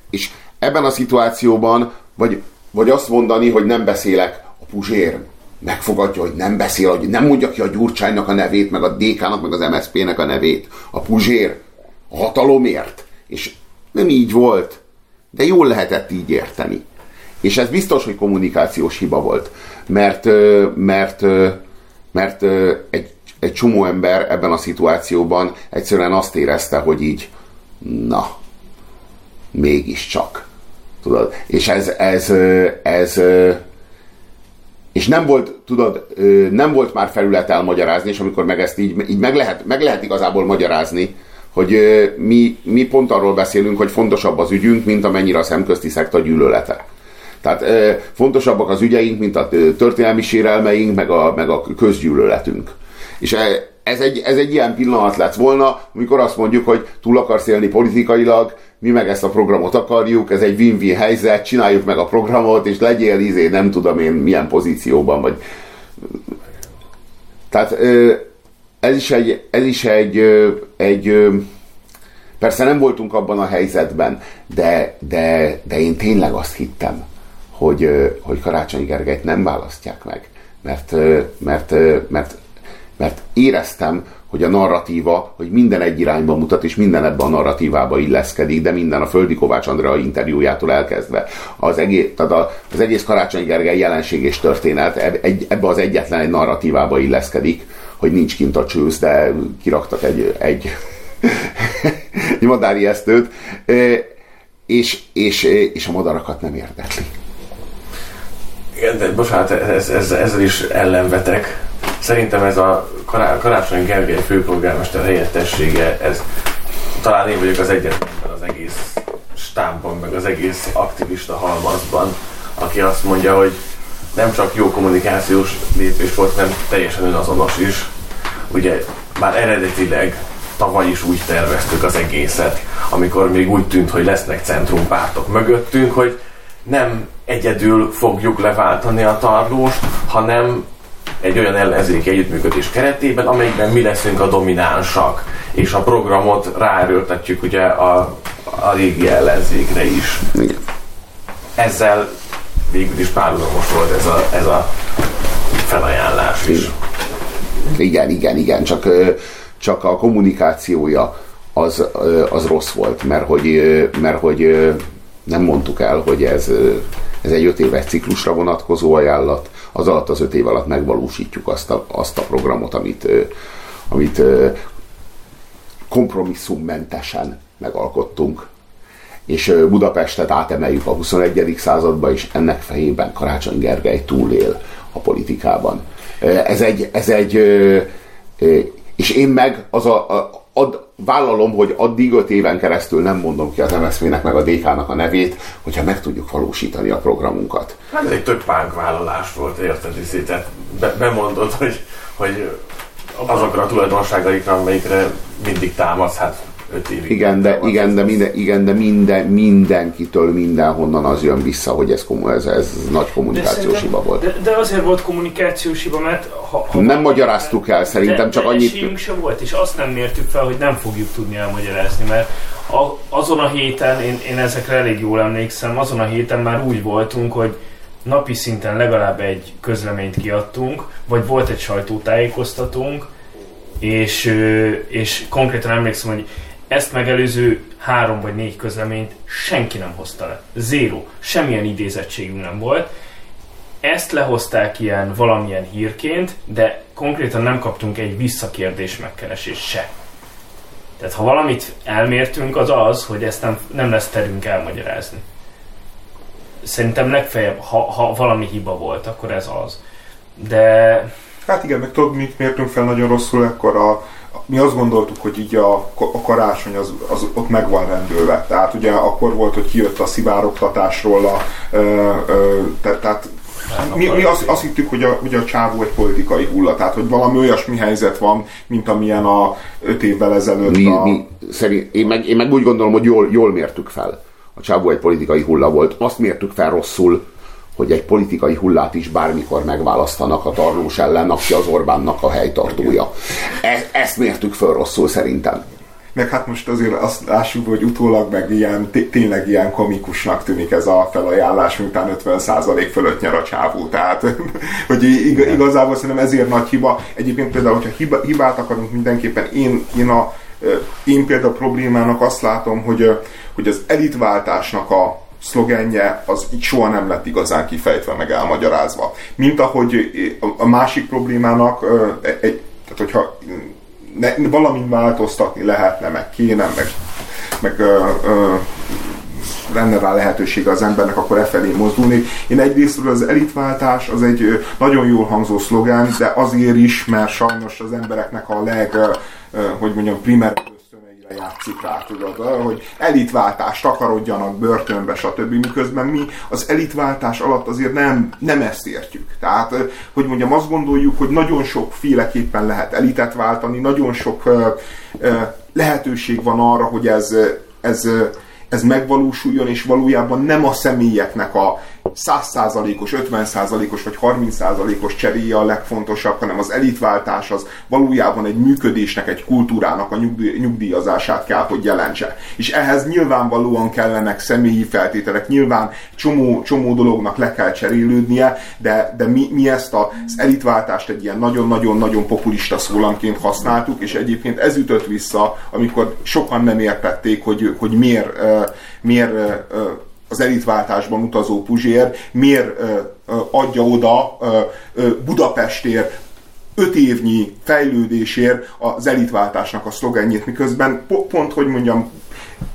és ebben a szituációban, vagy, vagy azt mondani, hogy nem beszélek, a Puzsér megfogadja, hogy nem beszél, hogy nem mondja ki a Gyurcsánynak a nevét, meg a DK-nak, meg az MSZP-nek a nevét. A Puzsér a hatalomért. És nem így volt, de jól lehetett így érteni. És ez biztos, hogy kommunikációs hiba volt, mert, mert, mert egy, egy csomó ember ebben a szituációban egyszerűen azt érezte, hogy így, na, mégiscsak Tudod? És ez, ez, ez, és nem volt, tudod, nem volt már felület elmagyarázni, és amikor meg ezt így, így meg, lehet, meg lehet igazából magyarázni, hogy mi, mi pont arról beszélünk, hogy fontosabb az ügyünk, mint amennyire a szemközti szekta gyűlölete. Tehát fontosabbak az ügyeink, mint a történelmi sérelmeink, meg a, meg a közgyűlöletünk. És ez egy, ez egy ilyen pillanat lett volna, amikor azt mondjuk, hogy túl akarsz élni politikailag, mi meg ezt a programot akarjuk, ez egy win-win helyzet, csináljuk meg a programot, és legyél izé, nem tudom én milyen pozícióban, vagy... Tehát ez is egy, ez is egy, egy persze nem voltunk abban a helyzetben, de, de, de én tényleg azt hittem, hogy, hogy Karácsony Gergelyt nem választják meg, mert, mert, mert, mert éreztem, hogy a narratíva, hogy minden egy irányba mutat, és minden ebbe a narratívába illeszkedik, de minden a Földi Kovács Andrea interjújától elkezdve. Az egész, tehát az egész Karácsony Gergely jelenség és történet ebbe az egyetlen egy narratívába illeszkedik, hogy nincs kint a csősz, de kiraktak egy, egy, egy madári esztőt, és, és, és a madarakat nem érdekli. Igen, de bocsánat, ez, ez, ezzel is ellenvetek, Szerintem ez a Karácsony Gergely főpolgármester helyettessége, ez talán én vagyok az egyetlen az egész stámban, meg az egész aktivista halmazban, aki azt mondja, hogy nem csak jó kommunikációs lépés volt, hanem teljesen önazonos is. Ugye már eredetileg tavaly is úgy terveztük az egészet, amikor még úgy tűnt, hogy lesznek centrumpártok mögöttünk, hogy nem egyedül fogjuk leváltani a tarlóst, hanem egy olyan ellenzéki együttműködés keretében, amelyikben mi leszünk a dominánsak, és a programot ráerőltetjük ugye a, a régi ellenzékre is. Igen. Ezzel végül is párhuzamos volt ez a, ez a felajánlás is. Igen, igen, igen, csak, csak a kommunikációja az, az rossz volt, mert hogy, mert hogy nem mondtuk el, hogy ez, ez egy öt éves ciklusra vonatkozó ajánlat, az alatt az öt év alatt megvalósítjuk azt a, azt a programot, amit, amit kompromisszummentesen megalkottunk. És Budapestet átemeljük a 21. századba, és ennek fejében Karácsony Gergely túlél a politikában. Ez egy, ez egy és én meg az a, a ad, vállalom, hogy addig öt éven keresztül nem mondom ki az MSZV-nek meg a DK-nak a nevét, hogyha meg tudjuk valósítani a programunkat. Hát ez egy több vállalás volt, érted? Tehát be, bemondod, hogy, hogy azokra a tulajdonságaikra, amelyikre mindig támasz, hát öt évig. Igen, de, igen, de, minden, igen, de minden, mindenkitől mindenhonnan az jön vissza, hogy ez, ez, ez nagy kommunikációs hiba volt. De, de azért volt kommunikációs hiba, mert ha, ha nem magyaráztuk el, szerintem de, csak de annyit... sem volt, és azt nem mértük fel, hogy nem fogjuk tudni elmagyarázni, mert a, azon a héten, én, én ezekre elég jól emlékszem, azon a héten már úgy voltunk, hogy napi szinten legalább egy közleményt kiadtunk, vagy volt egy sajtótájékoztatónk, és, és konkrétan emlékszem, hogy ezt megelőző három vagy négy közleményt senki nem hozta le. Zéro. Semmilyen idézettségünk nem volt. Ezt lehozták ilyen valamilyen hírként, de konkrétan nem kaptunk egy visszakérdés megkeresés se. Tehát ha valamit elmértünk, az az, hogy ezt nem, nem lesz terünk elmagyarázni. Szerintem legfeljebb, ha, ha valami hiba volt, akkor ez az. De... Hát igen, meg tudod, mit mértünk fel nagyon rosszul, akkor a, mi azt gondoltuk, hogy így a, a karácsony az, az ott meg van rendőlve. Tehát ugye akkor volt, hogy kijött a szivároktatásról, a, ö, ö, te, tehát mi, mi azt, azt hittük, hogy a, hogy a csávó egy politikai hulla, tehát hogy valami olyasmi helyzet van, mint amilyen a öt évvel ezelőtt mi, a... mi, szerint, én, meg, én meg úgy gondolom, hogy jól, jól mértük fel. A csávó egy politikai hulla volt. Azt mértük fel rosszul, hogy egy politikai hullát is bármikor megválasztanak a tarlós ellen, aki az Orbánnak a helytartója. E, ezt mértük föl rosszul szerintem. Meg hát most azért azt lássuk, hogy utólag meg ilyen, tényleg ilyen komikusnak tűnik ez a felajánlás, miután 50% fölött nyer a csávó. Tehát, hogy ig- igazából szerintem ezért nagy hiba. Egyébként például, hogyha hiba, hibát akarunk mindenképpen, én, én, a, én például problémának azt látom, hogy, hogy az elitváltásnak a, szlogenje az így soha nem lett igazán kifejtve, meg elmagyarázva. Mint ahogy a másik problémának, egy, tehát hogyha ne, valamint változtatni lehetne, meg kéne, meg, meg ö, ö, lenne rá lehetősége az embernek, akkor e felé mozdulni. Én egyrésztről az elitváltás az egy nagyon jól hangzó szlogán, de azért is, mert sajnos az embereknek a leg, hogy mondjam, primer játszik rá, tudod, hogy elitváltást takarodjanak börtönbe, stb. Miközben mi az elitváltás alatt azért nem, nem ezt értjük. Tehát, hogy mondjam, azt gondoljuk, hogy nagyon sok féleképpen lehet elitet váltani, nagyon sok lehetőség van arra, hogy ez, ez ez megvalósuljon, és valójában nem a személyeknek a 100%-os, 50%-os vagy 30%-os cseréje a legfontosabb, hanem az elitváltás az valójában egy működésnek, egy kultúrának a nyugdíj, nyugdíjazását kell, hogy jelentse. És ehhez nyilvánvalóan kellenek személyi feltételek, nyilván csomó, csomó dolognak le kell cserélődnie, de, de mi, mi ezt az elitváltást egy ilyen nagyon-nagyon-nagyon populista szólamként használtuk, és egyébként ez ütött vissza, amikor sokan nem értették, hogy, hogy miért, miért az elitváltásban utazó Puzsér miért adja oda Budapestért öt évnyi fejlődésért az elitváltásnak a szlogenjét, miközben pont, hogy mondjam,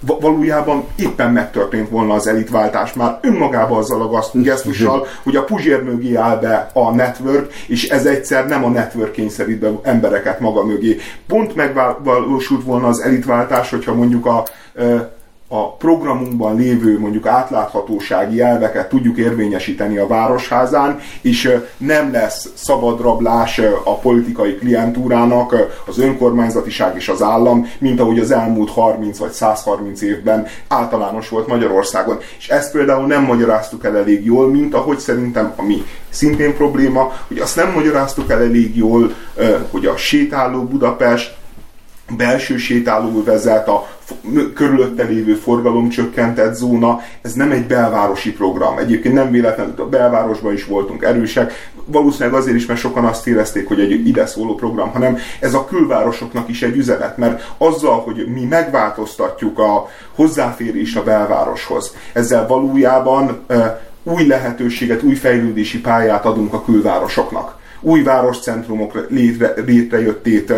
valójában éppen megtörtént volna az elitváltás már önmagában azzal a gesztussal, hogy a Puzsér mögé áll be a network, és ez egyszer nem a network kényszerít be embereket maga mögé. Pont megvalósult volna az elitváltás, hogyha mondjuk a a programunkban lévő mondjuk átláthatósági elveket tudjuk érvényesíteni a Városházán, és nem lesz szabadrablás a politikai klientúrának az önkormányzatiság és az állam, mint ahogy az elmúlt 30 vagy 130 évben általános volt Magyarországon. És ezt például nem magyaráztuk el elég jól, mint ahogy szerintem, ami szintén probléma, hogy azt nem magyaráztuk el elég jól, hogy a sétáló Budapest belső sétáló vezet, a körülötte lévő forgalom csökkentett zóna, ez nem egy belvárosi program. Egyébként nem véletlenül a belvárosban is voltunk erősek, valószínűleg azért is, mert sokan azt érezték, hogy egy ide szóló program, hanem ez a külvárosoknak is egy üzenet, mert azzal, hogy mi megváltoztatjuk a hozzáférés a belvároshoz, ezzel valójában új lehetőséget, új fejlődési pályát adunk a külvárosoknak. Új városcentrumok létre, létrejöttét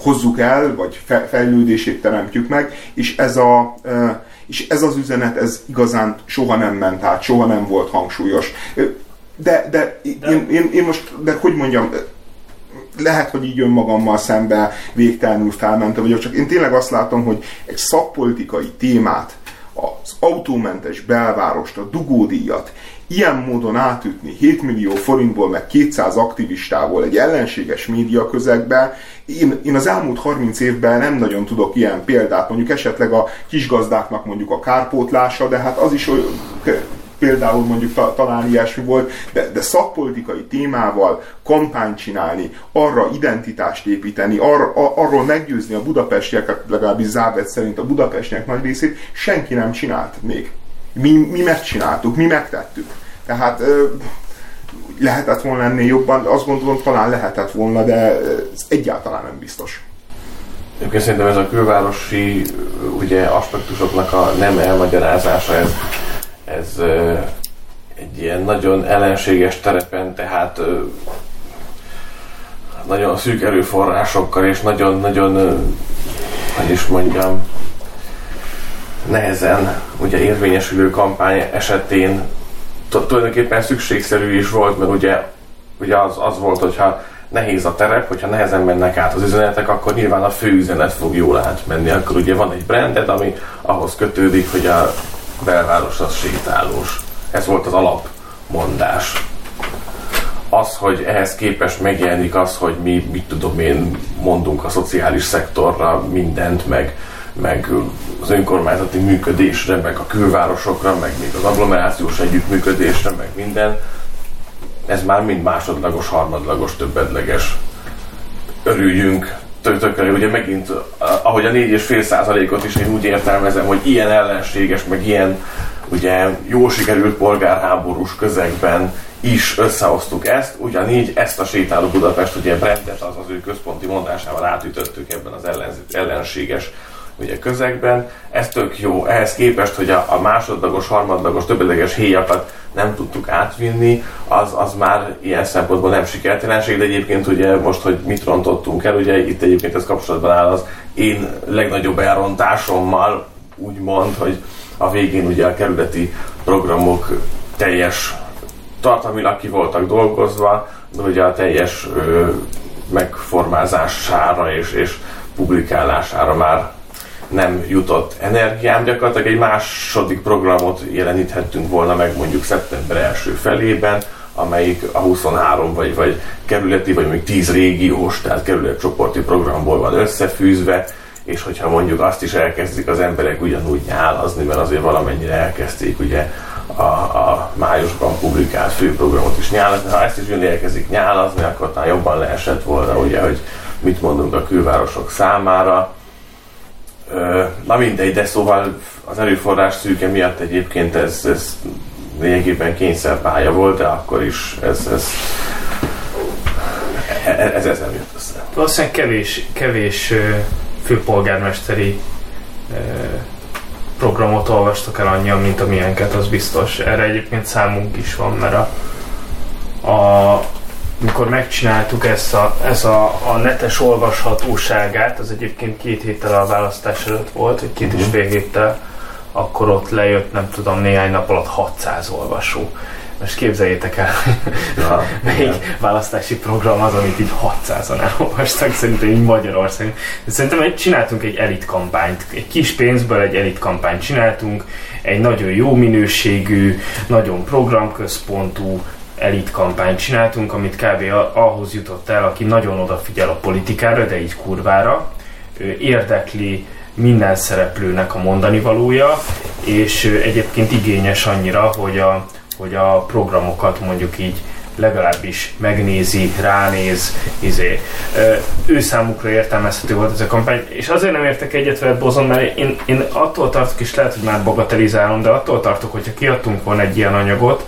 hozzuk el, vagy fejlődését teremtjük meg, és ez, a, és ez az üzenet, ez igazán soha nem ment át, soha nem volt hangsúlyos. De, de, de. Én, én, én most, de hogy mondjam, lehet, hogy így önmagammal szembe végtelenül felmentem vagyok, csak én tényleg azt látom, hogy egy szakpolitikai témát, az autómentes belvárost, a dugódíjat ilyen módon átütni 7 millió forintból, meg 200 aktivistából egy ellenséges média közegbe, én, én az elmúlt 30 évben nem nagyon tudok ilyen példát, mondjuk esetleg a kisgazdáknak mondjuk a kárpótlása, de hát az is olyan például mondjuk ta, talán ilyesmi volt, de, de szakpolitikai témával kampányt csinálni, arra identitást építeni, arra, a, arról meggyőzni a budapestieket, legalábbis Závet szerint a budapestiek nagy részét, senki nem csinált még. Mi, mi megcsináltuk, mi megtettük. Tehát lehetett volna ennél jobban, azt gondolom talán lehetett volna, de ez egyáltalán nem biztos. Egyébként szerintem ez a külvárosi ugye, aspektusoknak a nem elmagyarázása, ez, ez egy ilyen nagyon ellenséges terepen, tehát nagyon szűk erőforrásokkal és nagyon-nagyon, hogy is mondjam, nehezen ugye érvényesülő kampány esetén tulajdonképpen szükségszerű is volt, mert ugye, ugye az, az volt, hogyha nehéz a terep, hogyha nehezen mennek át az üzenetek, akkor nyilván a fő üzenet fog jól átmenni. Akkor ugye van egy branded, ami ahhoz kötődik, hogy a belváros az sétálós. Ez volt az alapmondás. Az, hogy ehhez képest megjelenik az, hogy mi, mit tudom én, mondunk a szociális szektorra mindent, meg, meg az önkormányzati működésre, meg a külvárosokra, meg még az agglomerációs együttműködésre, meg minden, ez már mind másodlagos, harmadlagos, többedleges. Örüljünk, tökre, ugye megint, ahogy a 4,5 százalékot is én úgy értelmezem, hogy ilyen ellenséges, meg ilyen ugye jó sikerült polgárháborús közegben is összehoztuk ezt, ugyanígy ezt a sétáló Budapest, ugye Brentet az az ő központi mondásával átütöttük ebben az ellenséges ugye közegben. Ez tök jó. Ehhez képest, hogy a, a másodlagos, harmadlagos, többedleges héjakat nem tudtuk átvinni, az, az már ilyen szempontból nem sikertelenség, de egyébként ugye most, hogy mit rontottunk el, ugye itt egyébként ez kapcsolatban áll az én legnagyobb elrontásommal, úgymond, hogy a végén ugye a kerületi programok teljes tartalmilag ki voltak dolgozva, de ugye a teljes ö, megformázására és, és publikálására már nem jutott energiám. Gyakorlatilag egy második programot jeleníthettünk volna meg mondjuk szeptember első felében, amelyik a 23 vagy, vagy kerületi, vagy még 10 régiós, tehát kerületcsoporti programból van összefűzve, és hogyha mondjuk azt is elkezdik az emberek ugyanúgy nyálazni, mert azért valamennyire elkezdték ugye a, a májusban publikált főprogramot is nyálazni, ha ezt is jön elkezdik nyálazni, akkor talán jobban leesett volna, ugye, hogy mit mondunk a külvárosok számára, Na mindegy, de szóval az erőforrás szűke miatt egyébként ez, ez lényegében kényszerpálya volt, de akkor is ez, ez, ez, ez nem jött össze. Valószínűleg kevés, kevés főpolgármesteri programot olvastak el annyian, mint a miénket, az biztos. Erre egyébként számunk is van, mert a, a mikor megcsináltuk ezt a, ez a, a netes olvashatóságát, az egyébként két héttel a választás előtt volt, vagy két és mhm. fél héttel, akkor ott lejött, nem tudom, néhány nap alatt 600 olvasó. Most képzeljétek el, ja, melyik választási program az, amit így 600-an elolvastak, szerintem így Magyarországon. Szerintem egy, csináltunk egy elit kampányt, egy kis pénzből egy elit kampányt csináltunk, egy nagyon jó minőségű, nagyon programközpontú, elit kampányt csináltunk, amit kb. ahhoz jutott el, aki nagyon odafigyel a politikára, de így kurvára, érdekli minden szereplőnek a mondani valója, és egyébként igényes annyira, hogy a, hogy a programokat mondjuk így legalábbis megnézi, ránéz, izé. Ő számukra értelmezhető volt ez a kampány, és azért nem értek egyet veled, Bozon, mert én, én attól tartok, és lehet, hogy már bagatelizálom, de attól tartok, hogyha kiadtunk volna egy ilyen anyagot,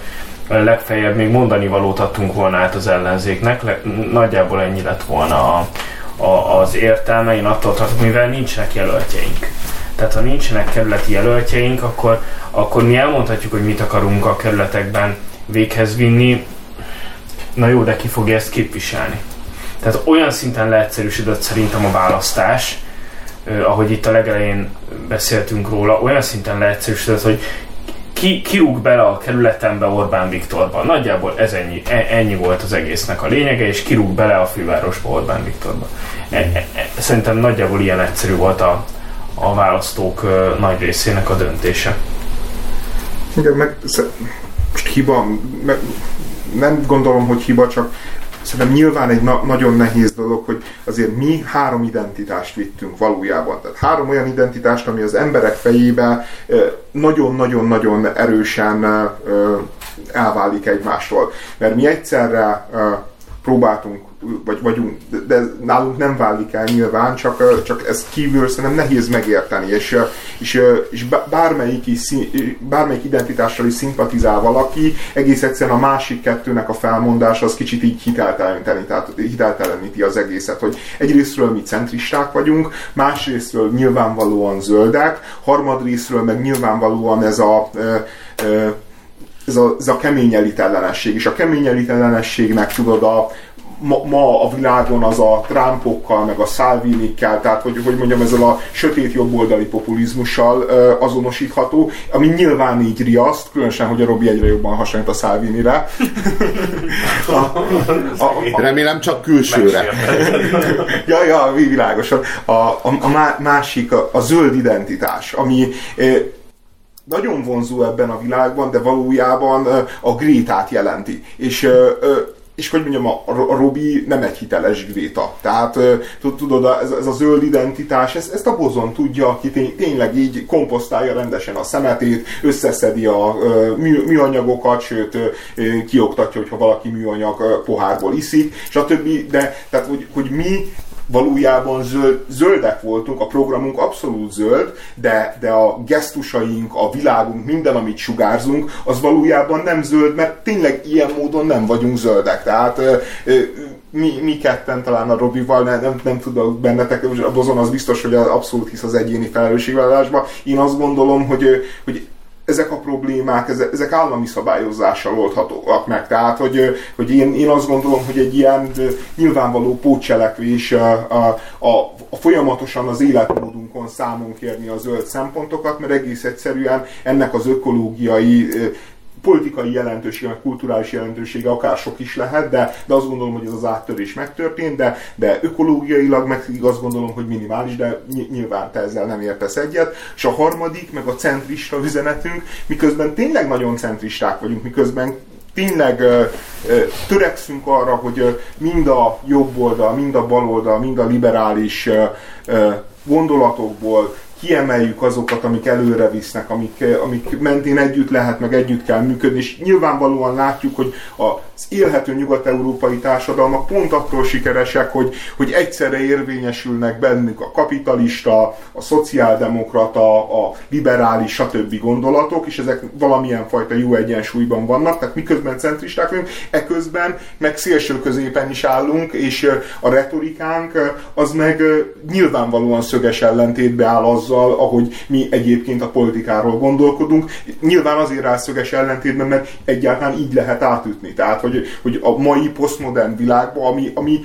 legfeljebb még mondani valót adtunk volna át az ellenzéknek, le, nagyjából ennyi lett volna a, a, az értelme, én attól tartok, mivel nincsenek jelöltjeink. Tehát ha nincsenek kerületi jelöltjeink, akkor, akkor mi elmondhatjuk, hogy mit akarunk a kerületekben véghez vinni, na jó, de ki fogja ezt képviselni? Tehát olyan szinten leegyszerűsödött szerintem a választás, ahogy itt a legelején beszéltünk róla, olyan szinten leegyszerűsödött, hogy ki, kirúg bele a kerületembe Orbán Viktorba. Nagyjából ez ennyi, e, ennyi volt az egésznek a lényege, és kirúg bele a fővárosba Orbán Viktorba. E, e, e, szerintem nagyjából ilyen egyszerű volt a, a választók nagy részének a döntése. Igen, meg most hiba, meg, nem gondolom, hogy hiba, csak szerintem nyilván egy na- nagyon nehéz dolog, hogy azért mi három identitást vittünk valójában. Tehát három olyan identitást, ami az emberek fejébe nagyon-nagyon-nagyon erősen elválik egymástól. Mert mi egyszerre próbáltunk vagy vagyunk, de nálunk nem válik el nyilván, csak, csak ez kívül szerintem nehéz megérteni, és, és, és bármelyik, is, bármelyik identitással is szimpatizál valaki, egész egyszerűen a másik kettőnek a felmondása az kicsit így hitelteleníteni, tehát hitelteleníti az egészet, hogy egyrésztről mi centristák vagyunk, másrésztről nyilvánvalóan zöldek, harmadrésztről meg nyilvánvalóan ez a ez a, ez a kemény elitellenesség, és a kemény elitellenességnek tudod a, ma, ma a világon az a Trumpokkal, meg a Salvinikkel, tehát hogy, hogy mondjam, ezzel a sötét jobboldali populizmussal ö, azonosítható, ami nyilván így riaszt, különösen, hogy a Robi egyre jobban hasonlít a Salvinire. a, a, a, Remélem csak külsőre. ja, ja, világosan. A, a, a másik a, a zöld identitás, ami nagyon vonzó ebben a világban, de valójában a Grétát jelenti. És és hogy mondjam, a, Robi nem egy hiteles Gréta. Tehát tudod, ez, ez a zöld identitás, ezt, a bozon tudja, aki tény, tényleg így komposztálja rendesen a szemetét, összeszedi a mű, műanyagokat, sőt kioktatja, hogyha valaki műanyag pohárból iszik, többi, de tehát, hogy, hogy mi valójában zöld, zöldek voltunk, a programunk abszolút zöld, de, de a gesztusaink, a világunk, minden, amit sugárzunk, az valójában nem zöld, mert tényleg ilyen módon nem vagyunk zöldek. Tehát mi, mi ketten talán a Robival, nem, nem, nem tudok bennetek, a Bozon az biztos, hogy abszolút hisz az egyéni felelősségvállalásba. Én azt gondolom, hogy, hogy ezek a problémák, ezek állami szabályozással oldhatóak meg. Tehát, hogy, hogy én, én azt gondolom, hogy egy ilyen nyilvánvaló pótcselekvés a, a, a, a folyamatosan az életmódunkon számon kérni a zöld szempontokat, mert egész egyszerűen ennek az ökológiai politikai jelentősége, kulturális jelentősége akár sok is lehet, de, de azt gondolom, hogy ez az áttörés megtörtént, de, de ökológiailag meg azt gondolom, hogy minimális, de nyilván te ezzel nem értesz egyet. És a harmadik, meg a centrista üzenetünk, miközben tényleg nagyon centristák vagyunk, miközben tényleg ö, ö, törekszünk arra, hogy ö, mind a jobb oldal, mind a bal oldal, mind a liberális gondolatokból kiemeljük azokat, amik előre visznek, amik, eh, amik mentén együtt lehet, meg együtt kell működni, és nyilvánvalóan látjuk, hogy az élhető nyugat-európai társadalmak pont attól sikeresek, hogy, hogy egyszerre érvényesülnek bennük a kapitalista, a szociáldemokrata, a liberális, stb. gondolatok, és ezek valamilyen fajta jó egyensúlyban vannak, tehát miközben centristák vagyunk, eközben meg szélső középen is állunk, és eh, a retorikánk eh, az meg nyilvánvalóan szöges ellentétbe áll azzal, azzal, ahogy mi egyébként a politikáról gondolkodunk. Nyilván azért rászöges ellentétben, mert egyáltalán így lehet átütni. Tehát, hogy, hogy a mai posztmodern világban, ami, ami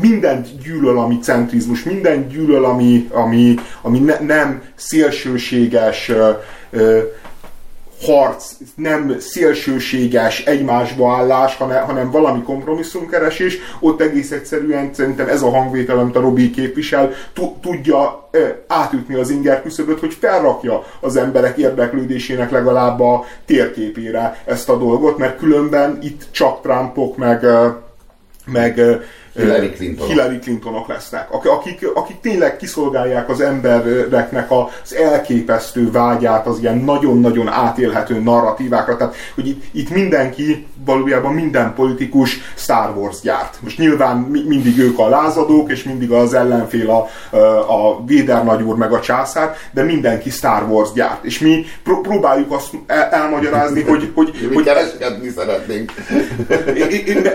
mindent gyűlöl, ami centrizmus, mindent gyűlöl, ami, ami, ami ne, nem szélsőséges, ö, ö, harc, nem szélsőséges egymásba állás, hanem, hanem valami kompromisszumkeresés, ott egész egyszerűen szerintem ez a hangvétel, amit a Robi képvisel, tudja átütni az inger küszöböt, hogy felrakja az emberek érdeklődésének legalább a térképére ezt a dolgot, mert különben itt csak Trumpok, meg, meg Hillary Clintonok. Hillary Clintonok lesznek, akik, akik tényleg kiszolgálják az embereknek az elképesztő vágyát, az ilyen nagyon-nagyon átélhető narratívákra. Tehát, hogy itt, itt mindenki, valójában minden politikus Star Wars gyárt. Most nyilván mindig ők a lázadók, és mindig az ellenfél a, a Véder nagyúr meg a császár, de mindenki Star Wars gyárt. És mi pró- próbáljuk azt el- elmagyarázni, hogy... hogy, hogy kereskedni szeretnénk.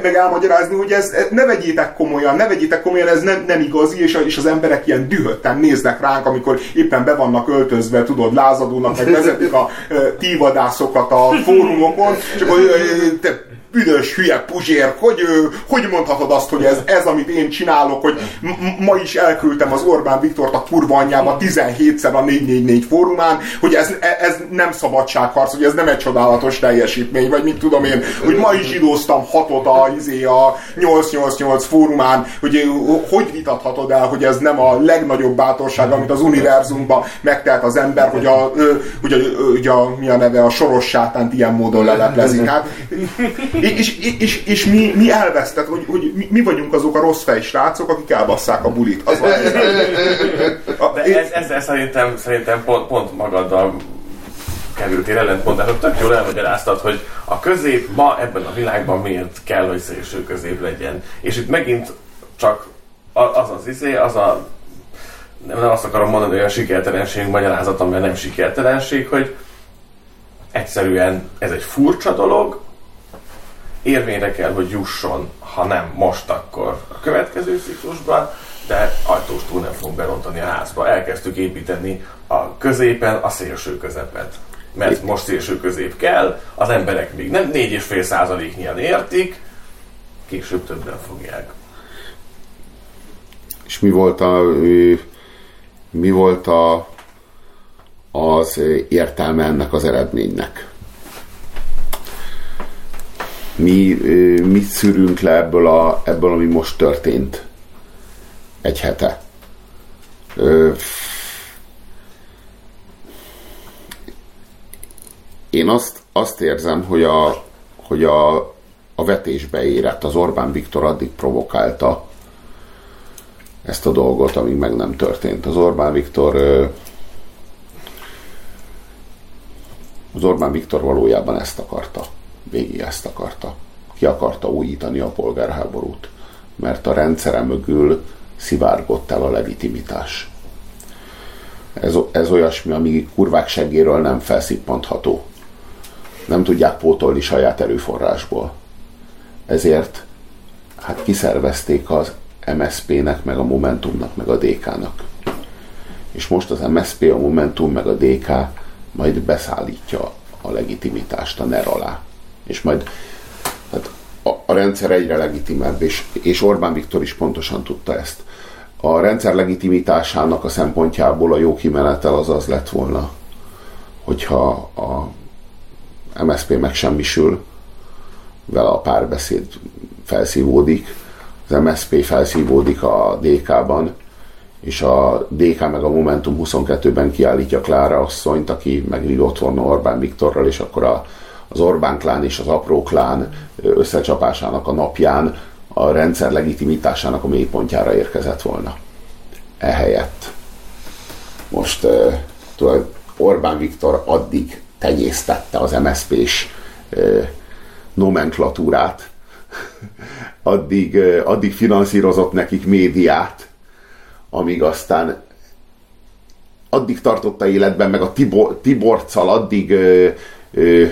meg elmagyarázni, hogy ez, ne vegyétek vegyétek komolyan, ne vegyétek komolyan, ez nem, nem igazi, és, és az emberek ilyen dühötten néznek ránk, amikor éppen be vannak öltözve, tudod, lázadónak, meg vezetik a tívadászokat a fórumokon, csak hogy te büdös hülye puzsér, hogy, hogy mondhatod azt, hogy ez, ez amit én csinálok, hogy ma is elküldtem az Orbán Viktort a kurva anyjába 17-szer a 444 fórumán, hogy ez, e, ez nem szabadságharc, hogy ez nem egy csodálatos teljesítmény, vagy mit tudom én, hogy ma is idóztam hatot a, izé, a 888 fórumán, hogy hogy vitathatod el, hogy ez nem a legnagyobb bátorság, amit az univerzumban megtelt az ember, hogy a, hogy a, hogy a, mi a neve, a soros sátánt ilyen módon leleplezik. Hát, és, és, és, és mi, mi elvesztett, hogy, hogy mi, mi vagyunk azok a rossz fej srácok, akik elbasszák a bulit. Az van. De ez, ezzel szerintem, szerintem pont, pont magaddal kerültél ellentmondások, tök jól elmagyaráztad, hogy a közép ma ebben a világban miért kell, hogy szélső közép legyen. És itt megint csak az az izé, az a nem, nem azt akarom mondani, hogy a sikertelenség magyarázat, mert nem sikertelenség, hogy egyszerűen ez egy furcsa dolog, érvényre kell, hogy jusson, ha nem most, akkor a következő ciklusban, de ajtós túl nem fogunk berontani a házba. Elkezdtük építeni a középen a szélső közepet. Mert most szélső közép kell, az emberek még nem 4,5 százaléknyian értik, később többen fogják. És mi volt a mi volt a, az értelme ennek az eredménynek? Mi mit szűrünk le ebből, a, ebből, ami most történt egy hete. Én azt, azt érzem, hogy a, hogy a, a vetésbe érett, az Orbán Viktor addig provokálta ezt a dolgot, amíg meg nem történt. Az Orbán Viktor az Orbán Viktor valójában ezt akarta végig ezt akarta. Ki akarta újítani a polgárháborút, mert a rendszere mögül szivárgott el a legitimitás. Ez, ez olyasmi, ami kurvák seggéről nem felszippantható. Nem tudják pótolni saját erőforrásból. Ezért hát kiszervezték az MSZP-nek, meg a Momentumnak, meg a DK-nak. És most az MSZP, a Momentum, meg a DK majd beszállítja a legitimitást a NER alá és majd hát a, a rendszer egyre legitimebb, és, és Orbán Viktor is pontosan tudta ezt. A rendszer legitimitásának a szempontjából a jó kimenetel az az lett volna, hogyha a MSZP megsemmisül, vele a párbeszéd felszívódik, az MSZP felszívódik a DK-ban, és a DK meg a Momentum 22-ben kiállítja Klára asszonyt, aki meg ott volna Orbán Viktorral, és akkor a az Orbán klán és az apró klán összecsapásának a napján a rendszer legitimitásának a mélypontjára érkezett volna. Ehelyett. Most uh, Orbán Viktor addig tenyésztette az MSZP-s nomenklatúrát, addig, addig finanszírozott nekik médiát, amíg aztán addig tartotta életben, meg a Tibor, Tiborccal addig uh, uh,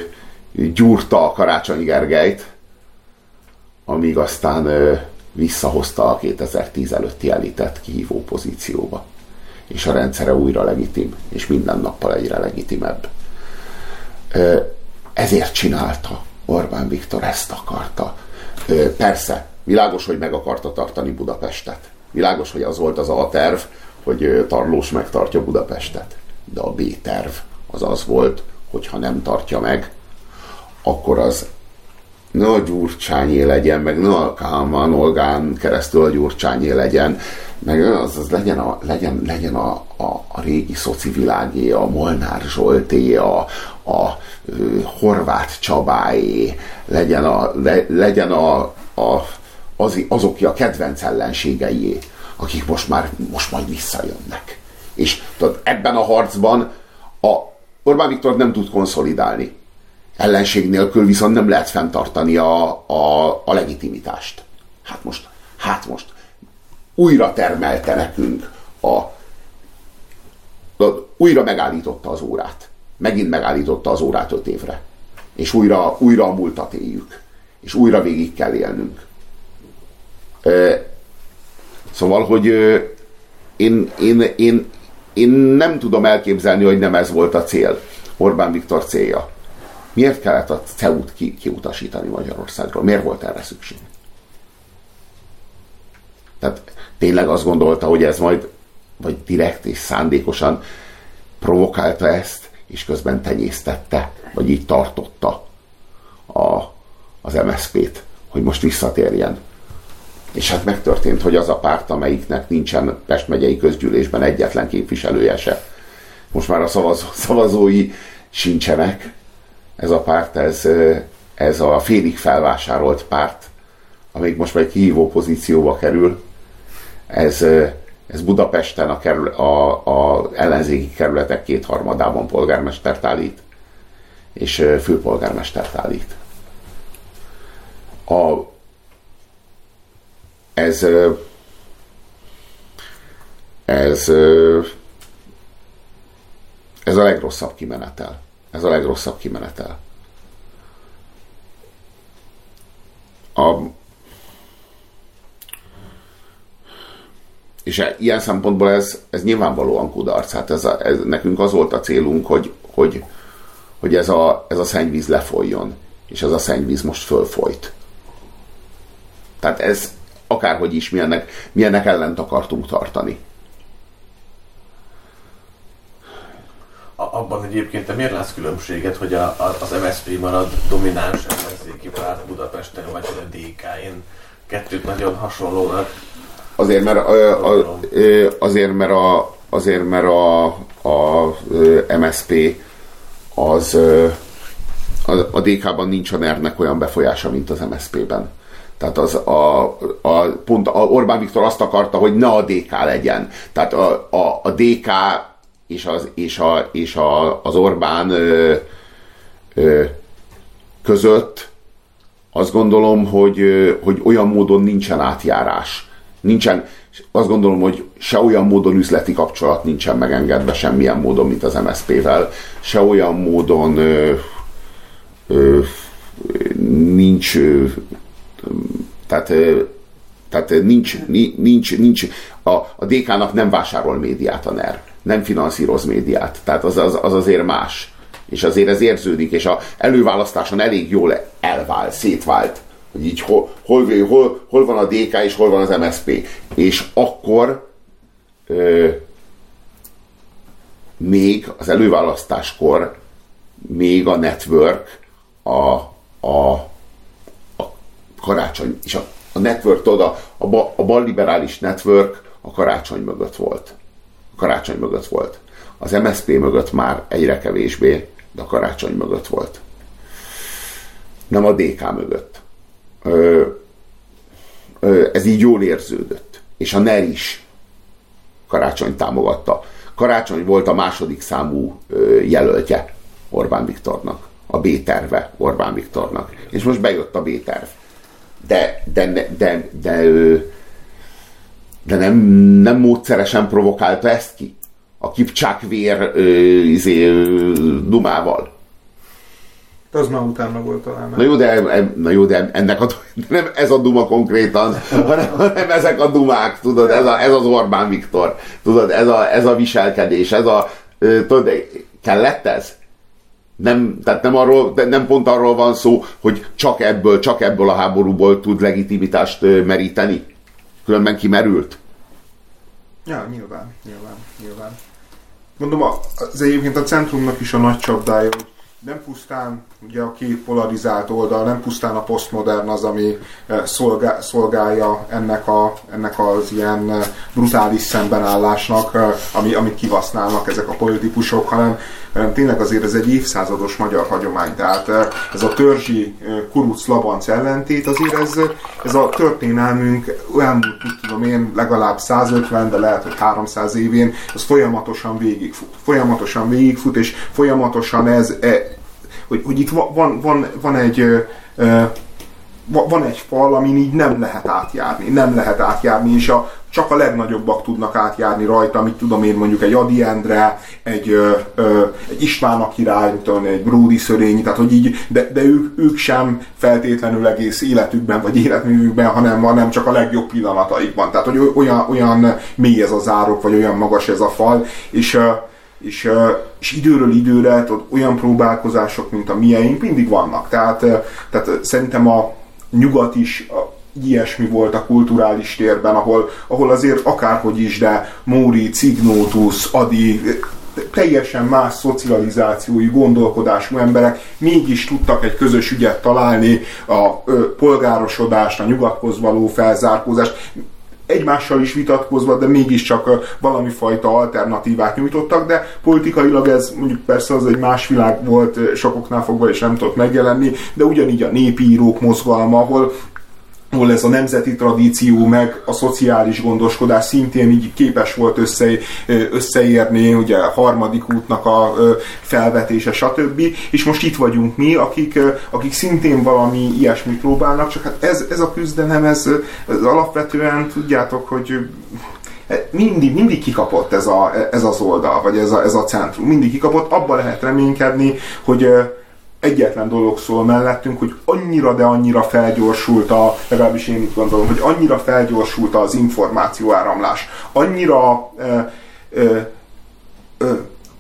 gyúrta a Karácsony Gergelyt, amíg aztán ö, visszahozta a 2010 előtti elitet kihívó pozícióba. És a rendszere újra legitim, és minden nappal egyre legitimebb. Ö, ezért csinálta Orbán Viktor, ezt akarta. Ö, persze, világos, hogy meg akarta tartani Budapestet. Világos, hogy az volt az A terv, hogy Tarlós megtartja Budapestet. De a B terv az az volt, hogy ha nem tartja meg, akkor az ne a Gyurcsányé legyen, meg ne a Kálmán Olgán keresztül a Gyurcsányé legyen, meg az, az legyen, a, legyen, legyen a, a, a régi szoci világé, a Molnár Zsolté, a, a, a Horváth Csabáé, legyen, a, le, legyen a, a, az, azok a kedvenc ellenségeié, akik most már most majd visszajönnek. És tudod, ebben a harcban a Orbán Viktor nem tud konszolidálni ellenség nélkül viszont nem lehet fenntartani a, a, a legitimitást. Hát most, hát most újra termelte nekünk a, a újra megállította az órát. Megint megállította az órát öt évre. És újra, újra a múltat éljük. És újra végig kell élnünk. Szóval, hogy én, én, én, én nem tudom elképzelni, hogy nem ez volt a cél, Orbán Viktor célja. Miért kellett a CEU-t ki, kiutasítani Magyarországról? Miért volt erre szükség? Tehát tényleg azt gondolta, hogy ez majd, vagy direkt és szándékosan provokálta ezt, és közben tenyésztette, vagy így tartotta a, az MSZP-t, hogy most visszatérjen. És hát megtörtént, hogy az a párt, amelyiknek nincsen Pest megyei közgyűlésben egyetlen képviselője se. Most már a szavazó, szavazói sincsenek. Ez a párt, ez, ez a félig felvásárolt párt, amelyik most már kihívó pozícióba kerül. Ez, ez Budapesten a, kerül, a, a ellenzéki kerületek kétharmadában polgármestert állít, és főpolgármestert állít. A, ez ez ez a legrosszabb kimenetel. Ez a legrosszabb kimenetel. A, és e, ilyen szempontból ez, ez nyilvánvalóan kudarc. Hát ez, a, ez, nekünk az volt a célunk, hogy, hogy, hogy ez, a, ez a szennyvíz lefolyjon. És ez a szennyvíz most fölfolyt. Tehát ez akárhogy is milyennek, milyennek ellent akartunk tartani. Abban egyébként te miért látsz különbséget, hogy a, a, az MSZP marad domináns ellenzéki párt Budapesten, vagy a DK? Én kettőt nagyon hasonlónak. Azért, mert, a, a, azért, mert a, azért, mert a, a MSP az a, a DK-ban nincs a ner olyan befolyása, mint az MSP-ben. Tehát az a, a, pont a Orbán Viktor azt akarta, hogy ne a DK legyen. Tehát a, a, a DK és az, és a, és a, az Orbán ö, ö, között azt gondolom, hogy, hogy olyan módon nincsen átjárás. Nincsen, azt gondolom, hogy se olyan módon üzleti kapcsolat nincsen megengedve semmilyen módon, mint az MSZP-vel, se olyan módon ö, ö, nincs ö, tehát tehát nincs, nincs, nincs a, a DK-nak nem vásárol médiát a NER nem finanszíroz médiát. Tehát az, az, az azért más. És azért ez érződik, és a előválasztáson elég jól elvált, szétvált, hogy így hol, hol, hol, hol van a DK és hol van az MSP. És akkor ö, még az előválasztáskor még a network, a, a, a karácsony, és a, a network, tudod, a, a, a balliberális network a karácsony mögött volt karácsony mögött volt. Az MSZP mögött már egyre kevésbé, de a karácsony mögött volt. Nem a DK mögött. Ö, ö, ez így jól érződött. És a NER is karácsony támogatta. Karácsony volt a második számú ö, jelöltje Orbán Viktornak. A B-terve Orbán Viktornak. És most bejött a B-terv. De, de, de, de, de, de de nem, nem módszeresen provokálta ezt ki? A kipcsák vér ö, izé, ö, dumával. Az már utána volt talán. Na jó, de, na jó, de ennek a, nem ez a duma konkrétan, hanem, hanem ezek a dumák, tudod, ez, a, ez az Orbán Viktor, tudod, ez a, ez a viselkedés, ez a, tudod, kellett ez? Nem, tehát nem, arról, nem pont arról van szó, hogy csak ebből, csak ebből a háborúból tud legitimitást meríteni? Különben kimerült? Ja, nyilván, nyilván, nyilván. Mondom, az egyébként a centrumnak is a nagy csapdája, hogy nem pusztán ugye a két polarizált oldal, nem pusztán a posztmodern az, ami szolgál, szolgálja ennek, a, ennek az ilyen eh, brutális szembenállásnak, eh, ami, amit kivasználnak ezek a politikusok, hanem tényleg azért ez egy évszázados magyar hagyomány. Tehát ez a törzsi kuruc labanc ellentét azért ez, ez a történelmünk olyan, tudom én, legalább 150, de lehet, hogy 300 évén, ez folyamatosan végigfut. Folyamatosan végigfut, és folyamatosan ez, hogy, hogy itt van, van, van egy van egy fal, amin így nem lehet átjárni, nem lehet átjárni, és a csak a legnagyobbak tudnak átjárni rajta, mit tudom én mondjuk egy Adi Endre, egy, ö, ö, egy István a király, egy Bródi Szörényi, tehát hogy így, de, de ők, ők sem feltétlenül egész életükben vagy életművükben, hanem, hanem csak a legjobb pillanataikban. Tehát hogy olyan, olyan mély ez a zárok, vagy olyan magas ez a fal, és és, és időről időre tehát olyan próbálkozások, mint a mieink mindig vannak. Tehát, tehát szerintem a nyugat is ilyesmi volt a kulturális térben, ahol, ahol azért akárhogy is, de Móri, Cignótus, Adi, teljesen más szocializációi, gondolkodású emberek mégis tudtak egy közös ügyet találni, a ö, polgárosodást, a nyugathoz való felzárkózást, egymással is vitatkozva, de mégiscsak valami fajta alternatívát nyújtottak, de politikailag ez mondjuk persze az egy más világ volt sokoknál fogva, és nem tudott megjelenni, de ugyanígy a népi írók mozgalma, ahol ahol ez a nemzeti tradíció meg a szociális gondoskodás szintén így képes volt össze, összeérni, ugye a harmadik útnak a felvetése, stb. És most itt vagyunk mi, akik, akik szintén valami ilyesmit próbálnak, csak hát ez, ez a küzdelem, ez, ez alapvetően tudjátok, hogy mindig, mindig kikapott ez, a, ez az oldal, vagy ez a, ez a centrum, mindig kikapott, abba lehet reménykedni, hogy egyetlen dolog szól mellettünk, hogy annyira, de annyira felgyorsult a, legalábbis én itt gondolom, hogy annyira felgyorsult az információáramlás, annyira e, e, e,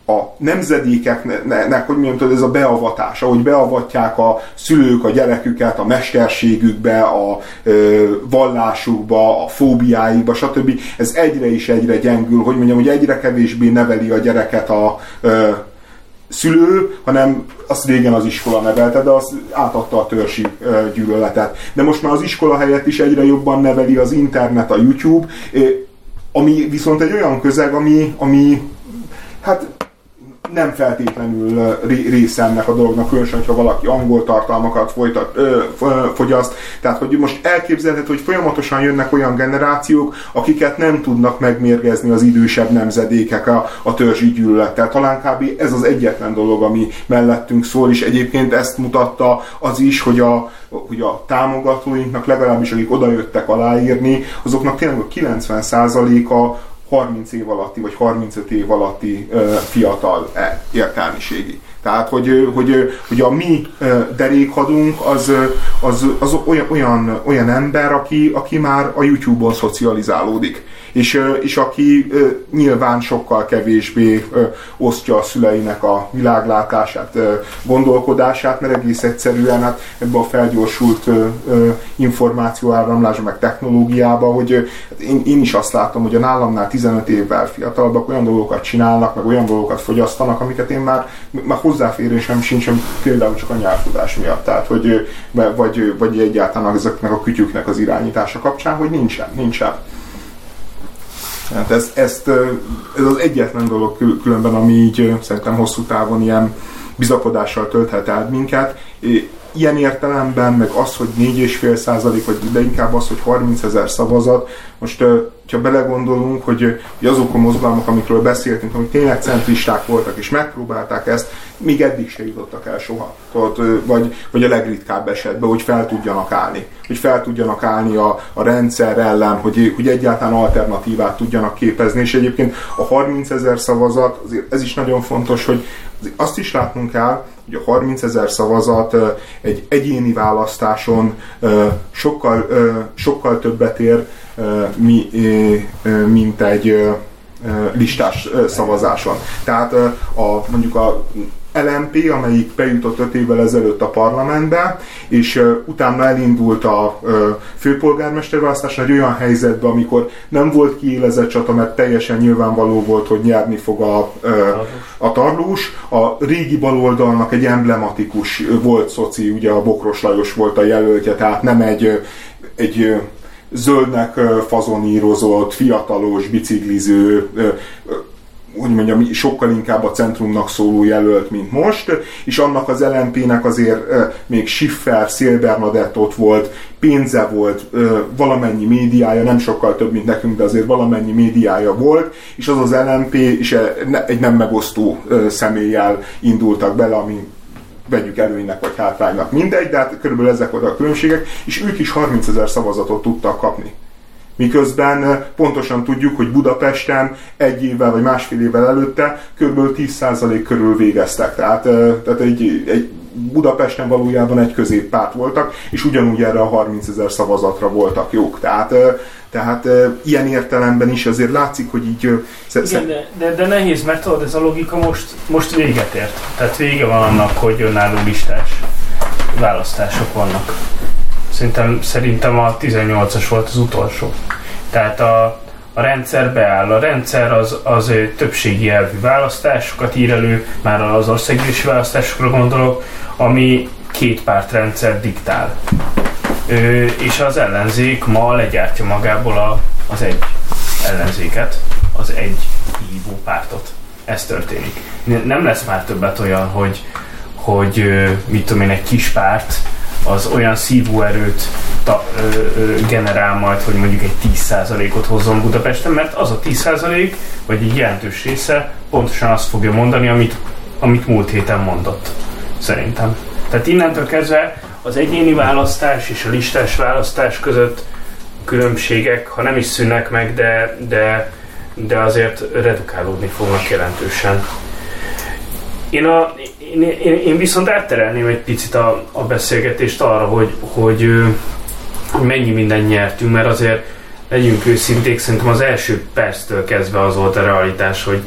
a nemzedékeknek, hogy mondjam, ez a beavatás, ahogy beavatják a szülők a gyereküket a mesterségükbe, a ö, vallásukba, a fóbiáikba, stb. Ez egyre is egyre gyengül, hogy mondjam, hogy egyre kevésbé neveli a gyereket a ö, szülő, hanem azt régen az iskola nevelte, de az átadta a törsi gyűlöletet. De most már az iskola helyett is egyre jobban neveli az internet, a YouTube, ami viszont egy olyan közeg, ami, ami hát nem feltétlenül része ennek a dolognak, különösen, ha valaki angol tartalmakat folytat, ö, fogyaszt. Tehát, hogy most elképzelhető, hogy folyamatosan jönnek olyan generációk, akiket nem tudnak megmérgezni az idősebb nemzedékek a, a törzsi gyűlölettel. Talán kb. ez az egyetlen dolog, ami mellettünk szól, és egyébként ezt mutatta az is, hogy a, hogy a támogatóinknak legalábbis, akik odajöttek aláírni, azoknak tényleg a 90%-a 30 év alatti, vagy 35 év alatti fiatal e, értelmiségi. Tehát, hogy, hogy, hogy a mi derékhadunk az, az, az olyan, olyan, ember, aki, aki már a YouTube-on szocializálódik és, és aki nyilván sokkal kevésbé osztja a szüleinek a világlátását, gondolkodását, mert egész egyszerűen hát ebbe a felgyorsult információáramlásba, meg technológiába, hogy hát én, én is azt látom, hogy a nálamnál 15 évvel fiatalabbak olyan dolgokat csinálnak, meg olyan dolgokat fogyasztanak, amiket én már, már hozzáférésem sincs, például csak a nyelvtudás miatt, tehát hogy vagy, vagy egyáltalán ezeknek a kütyüknek az irányítása kapcsán, hogy nincsen, nincsen. Hát ez, ezt, ez az egyetlen dolog különben, ami így szerintem hosszú távon ilyen bizakodással tölthet el minket. Ilyen értelemben, meg az, hogy 4,5 százalék, vagy de inkább az, hogy 30 ezer szavazat, most ha belegondolunk, hogy, azok a mozgalmak, amikről beszéltünk, amik tényleg centristák voltak, és megpróbálták ezt, még eddig se jutottak el soha. Vagy, vagy a legritkább esetben, hogy fel tudjanak állni. Hogy fel tudjanak állni a, a rendszer ellen, hogy, hogy egyáltalán alternatívát tudjanak képezni. És egyébként a 30 ezer szavazat, azért ez is nagyon fontos, hogy azt is látnunk kell, hogy a 30 ezer szavazat egy egyéni választáson sokkal, sokkal többet ér, mint egy listás szavazáson. Tehát a, mondjuk a LMP, amelyik bejutott öt évvel ezelőtt a parlamentbe, és utána elindult a főpolgármester választás egy olyan helyzetbe, amikor nem volt kiélezett csata, mert teljesen nyilvánvaló volt, hogy nyerni fog a, a tarlós. A régi baloldalnak egy emblematikus volt szoci, ugye a Bokros Lajos volt a jelöltje, tehát nem egy, egy zöldnek fazonírozott, fiatalos, bicikliző, hogy mondjam, sokkal inkább a centrumnak szóló jelölt, mint most, és annak az LNP-nek azért még Schiffer, Szél Bernadett ott volt, pénze volt, valamennyi médiája, nem sokkal több, mint nekünk, de azért valamennyi médiája volt, és az az LNP és egy nem megosztó személlyel indultak bele, ami vegyük előnynek vagy hátránynak, mindegy, de hát körülbelül ezek voltak a különbségek, és ők is 30 ezer szavazatot tudtak kapni. Miközben pontosan tudjuk, hogy Budapesten egy évvel vagy másfél évvel előtte kb. 10% körül végeztek. Tehát, tehát egy, egy Budapesten valójában egy középpárt voltak, és ugyanúgy erre a 30 ezer szavazatra voltak jók. Tehát, tehát ilyen értelemben is azért látszik, hogy így... Igen, de, de, de nehéz, mert tudod, ez a logika most, most véget ért. Tehát vége van annak, hogy önálló listás választások vannak. Szerintem, szerintem a 18-as volt az utolsó. Tehát a, a rendszer beáll. A rendszer az, az többségi elvű választásokat ír elő, már az országgyűlési választásokra gondolok, ami két pártrendszer diktál. És az ellenzék ma legyártja magából a, az egy ellenzéket, az egy hívó pártot. Ez történik. Nem lesz már többet olyan, hogy, hogy mit tudom én, egy kis párt az olyan szívóerőt ta, ö, ö, generál majd, hogy mondjuk egy 10%-ot hozzon Budapesten, mert az a 10% vagy egy jelentős része pontosan azt fogja mondani, amit, amit múlt héten mondott. Szerintem. Tehát innentől kezdve az egyéni választás és a listás választás között különbségek, ha nem is szűnnek meg, de, de, de azért redukálódni fognak jelentősen. Én, a, én, én, én viszont átterelném egy picit a, a beszélgetést arra, hogy, hogy, hogy mennyi mindent nyertünk, mert azért legyünk őszinték, szerintem az első perctől kezdve az volt a realitás, hogy,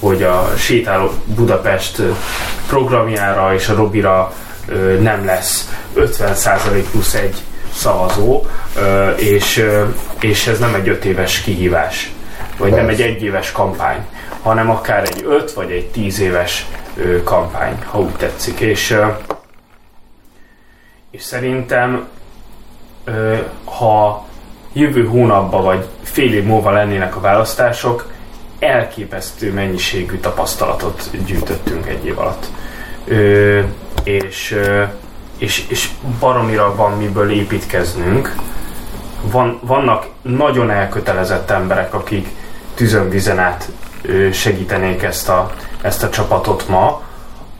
hogy a sétáló Budapest programjára és a Robira nem lesz 50% plusz egy szavazó, és, és ez nem egy öt éves kihívás, vagy nem egy egyéves kampány, hanem akár egy öt vagy egy tíz éves kampány, ha úgy tetszik. És, és szerintem, ha jövő hónapban vagy fél év múlva lennének a választások, elképesztő mennyiségű tapasztalatot gyűjtöttünk egy év alatt. És, és, és baromira van miből építkeznünk. Van, vannak nagyon elkötelezett emberek, akik tűzön át segítenék ezt a, ezt a csapatot ma,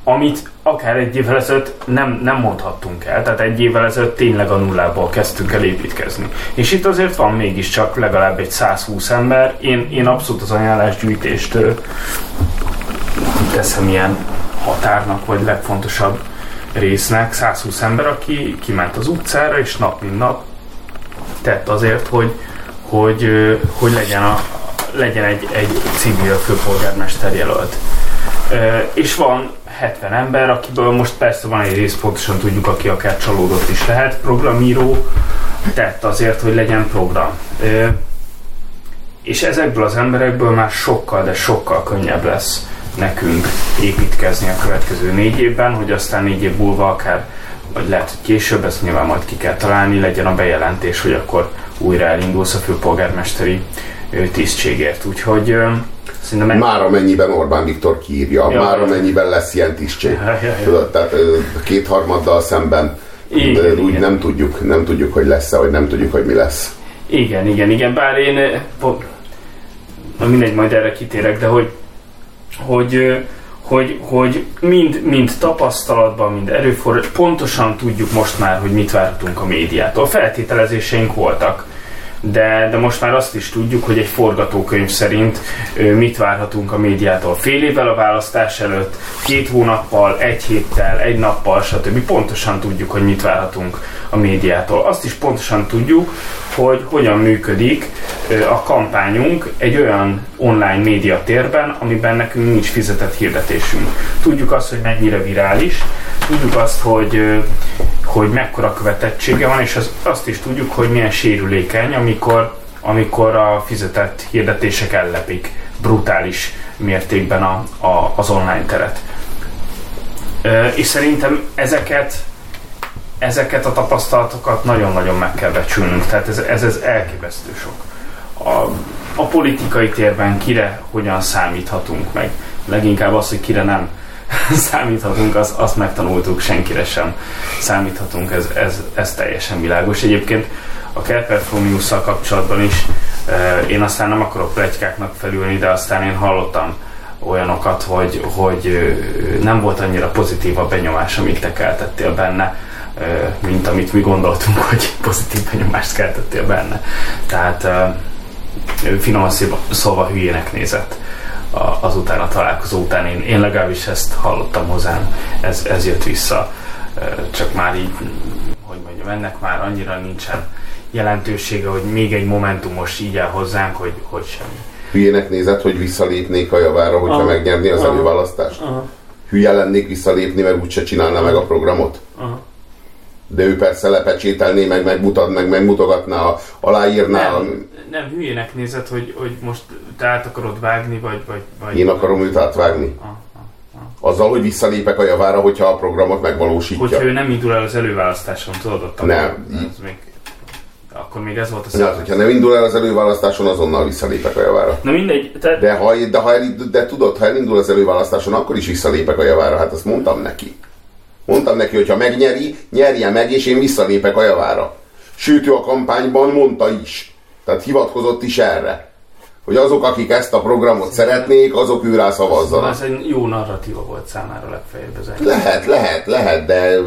amit akár egy évvel ezelőtt nem, nem mondhattunk el. Tehát egy évvel ezelőtt tényleg a nullából kezdtünk el építkezni. És itt azért van mégiscsak legalább egy 120 ember. Én, én abszolút az ajánlásgyűjtést teszem ilyen határnak, vagy legfontosabb résznek. 120 ember, aki kiment az utcára, és nap mint nap tett azért, hogy, hogy, hogy legyen, a, legyen egy, egy civil főpolgármester jelölt. És van 70 ember, akiből most persze van egy rész, pontosan tudjuk, aki akár csalódott is lehet, programíró, tett azért, hogy legyen program. És ezekből az emberekből már sokkal, de sokkal könnyebb lesz nekünk építkezni a következő négy évben, hogy aztán négy év múlva akár, vagy lehet, hogy később, ezt nyilván majd ki kell találni, legyen a bejelentés, hogy akkor újra elindulsz a főpolgármesteri tisztségért. Úgyhogy Szerintem Már amennyiben Orbán Viktor kiírja, ja, már amennyiben lesz ilyen tisztség. Ja, ja, ja. Tehát kétharmaddal szemben igen, úgy igen. nem tudjuk, nem tudjuk, hogy lesz-e, vagy nem tudjuk, hogy mi lesz. Igen, igen, igen, bár én, na mindegy, majd erre kitérek, de hogy, hogy, hogy, hogy mind, mind tapasztalatban, mind erőforrás, pontosan tudjuk most már, hogy mit vártunk a médiától. Feltételezéseink voltak de, de most már azt is tudjuk, hogy egy forgatókönyv szerint mit várhatunk a médiától fél évvel a választás előtt, két hónappal, egy héttel, egy nappal, stb. Pontosan tudjuk, hogy mit várhatunk a médiától. Azt is pontosan tudjuk, hogy hogyan működik a kampányunk egy olyan online média térben, amiben nekünk nincs fizetett hirdetésünk. Tudjuk azt, hogy mennyire virális, tudjuk azt, hogy hogy mekkora követettsége van, és az, azt is tudjuk, hogy milyen sérülékeny, amikor, amikor a fizetett hirdetések ellepik brutális mértékben a, a, az online teret. E, és szerintem ezeket ezeket a tapasztalatokat nagyon-nagyon meg kell becsülnünk, tehát ez, ez, ez elképesztő sok. A, a politikai térben kire hogyan számíthatunk meg, leginkább az, hogy kire nem számíthatunk, az, azt megtanultuk, senkire sem számíthatunk, ez, ez, ez teljesen világos. Egyébként a Kerperfromius kapcsolatban is eh, én aztán nem akarok plegykáknak felülni, de aztán én hallottam olyanokat, hogy, hogy nem volt annyira pozitív a benyomás, amit te keltettél benne. mint amit mi gondoltunk, hogy pozitív benyomást keltettél benne. Tehát finoman szóval hülyének nézett azután a találkozó után. Én, én legalábbis ezt hallottam hozzám, ez, ez jött vissza. Csak már így, hogy mondjam, ennek már annyira nincsen jelentősége, hogy még egy momentumos így el hozzánk, hogy, hogy semmi. Hülyének nézett, hogy visszalépnék a javára, hogyha Aha. megnyerni az Aha. előválasztást? Aha. Hülye lennék visszalépni, mert úgyse csinálná meg a programot? Aha de ő persze lepecsételné, meg megmutat, meg megmutogatná, aláírná. Nem, nem hülyének nézett, hogy, hogy most te át akarod vágni, vagy... vagy, vagy Én akarom őt átvágni. Ah, ah, ah. Azzal, hogy visszalépek a javára, hogyha a programot megvalósítja. Hogyha ő nem indul el az előválasztáson, tudod, ott nem. Az még, akkor még ez volt a ja, hát, hogyha nem indul el az előválasztáson, azonnal visszalépek a javára. Na mindegy. Te... De, ha, de, ha el, de tudod, ha elindul az előválasztáson, akkor is visszalépek a javára. Hát azt mondtam neki. Mondtam neki, hogy ha megnyeri, nyerje meg, és én visszalépek a javára. Sőt, ő a kampányban mondta is. Tehát hivatkozott is erre. Hogy azok, akik ezt a programot szeretnék, azok őrá szavazzanak. Ez egy jó narratíva volt számára legfeljebb ez Lehet, lehet, lehet, de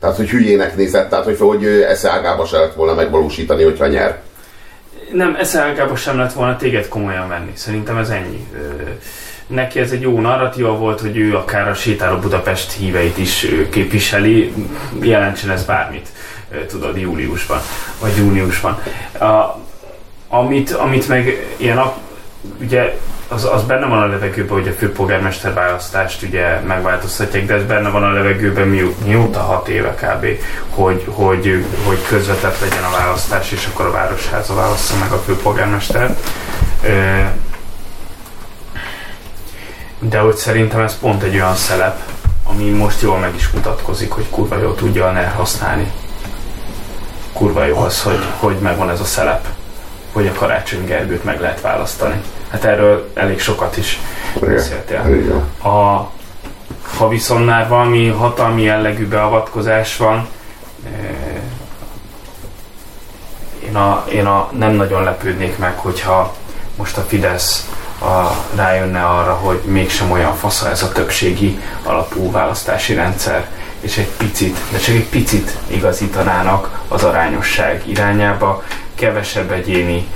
tehát, hogy hülyének nézett, tehát, hogy, hogy esze ágába se lett volna megvalósítani, hogyha nyer. Nem, esze ágába sem lett volna téged komolyan venni. Szerintem ez ennyi neki ez egy jó narratíva volt, hogy ő akár a sétáló Budapest híveit is képviseli, jelentsen ez bármit, tudod, júliusban, vagy júniusban. A, amit, amit meg ilyen, ugye az, az benne van a levegőben, hogy a főpolgármester választást ugye megváltoztatják, de ez benne van a levegőben mi, mióta hat éve kb., hogy, hogy, hogy közvetett legyen a választás, és akkor a Városháza válassza meg a főpolgármestert de hogy szerintem ez pont egy olyan szelep, ami most jól meg is mutatkozik, hogy kurva jól tudja a NER használni. Kurva jó az, hogy, hogy megvan ez a szelep, hogy a Karácsony Gergőt meg lehet választani. Hát erről elég sokat is beszéltél. A, ha viszont már valami hatalmi jellegű beavatkozás van, eh, én, a, én a, nem nagyon lepődnék meg, hogyha most a Fidesz a, rájönne arra, hogy mégsem olyan fasza ez a többségi alapú választási rendszer, és egy picit, de csak egy picit igazítanának az arányosság irányába, kevesebb egyéni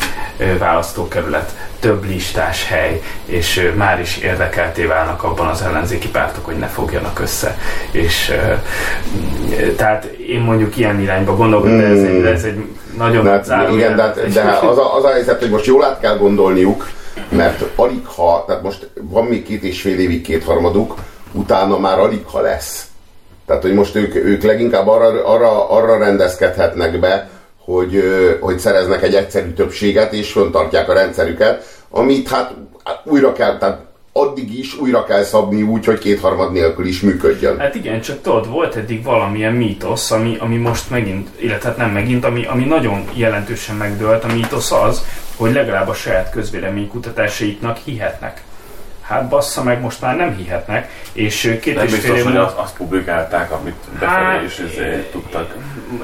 választókerület, több listás hely, és már is érdekelté válnak abban az ellenzéki pártok, hogy ne fogjanak össze. És tehát én mondjuk ilyen irányba gondolkodom, de ez egy, ez egy nagyon hát, Igen, de, de az, a, az a helyzet, hogy most jól át kell gondolniuk, mert alig ha, tehát most van még két és fél évig kétharmaduk, utána már alig ha lesz. Tehát, hogy most ők, ők leginkább arra, arra, arra rendezkedhetnek be, hogy, hogy szereznek egy egyszerű többséget, és föntartják a rendszerüket, amit hát újra kell, tehát addig is újra kell szabni úgy, hogy kétharmad nélkül is működjön. Hát igen, csak tudod, volt eddig valamilyen mítosz, ami, ami most megint, illetve hát nem megint, ami, ami nagyon jelentősen megdőlt. A mítosz az, hogy legalább a saját közvéleménykutatásaiknak hihetnek. Hát bassza meg, most már nem hihetnek, és két nem és fél év hogy azt, azt publikálták, amit befelé hát, is tudtak.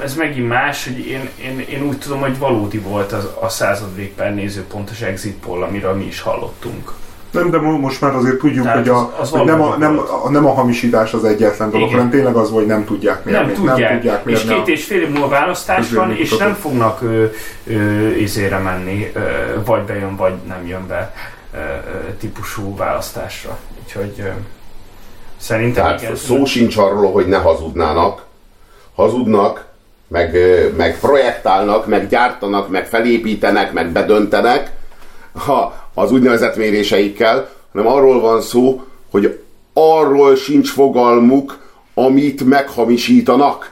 Ez megint más, hogy én, én, én úgy tudom, hogy valódi volt az, a század végben nézőpontos exit poll, amiről mi is hallottunk. Nem, de most már azért tudjuk, Tehát hogy, a, az, az hogy nem, a, nem, a, nem a hamisítás az egyetlen dolog, hanem tényleg az, hogy nem tudják mérni. Nem tudják. Nem tudják mérni és két és fél év múlva választás van, és nem fognak ő, ő, izére menni, ö, vagy bejön, vagy nem jön be ö, típusú választásra. Úgyhogy ö, szerintem... Tehát igen, szó sincs arról, hogy ne hazudnának. Hazudnak, meg, meg projektálnak, meg gyártanak, meg felépítenek, meg bedöntenek, ha az úgynevezett méréseikkel, hanem arról van szó, hogy arról sincs fogalmuk, amit meghamisítanak.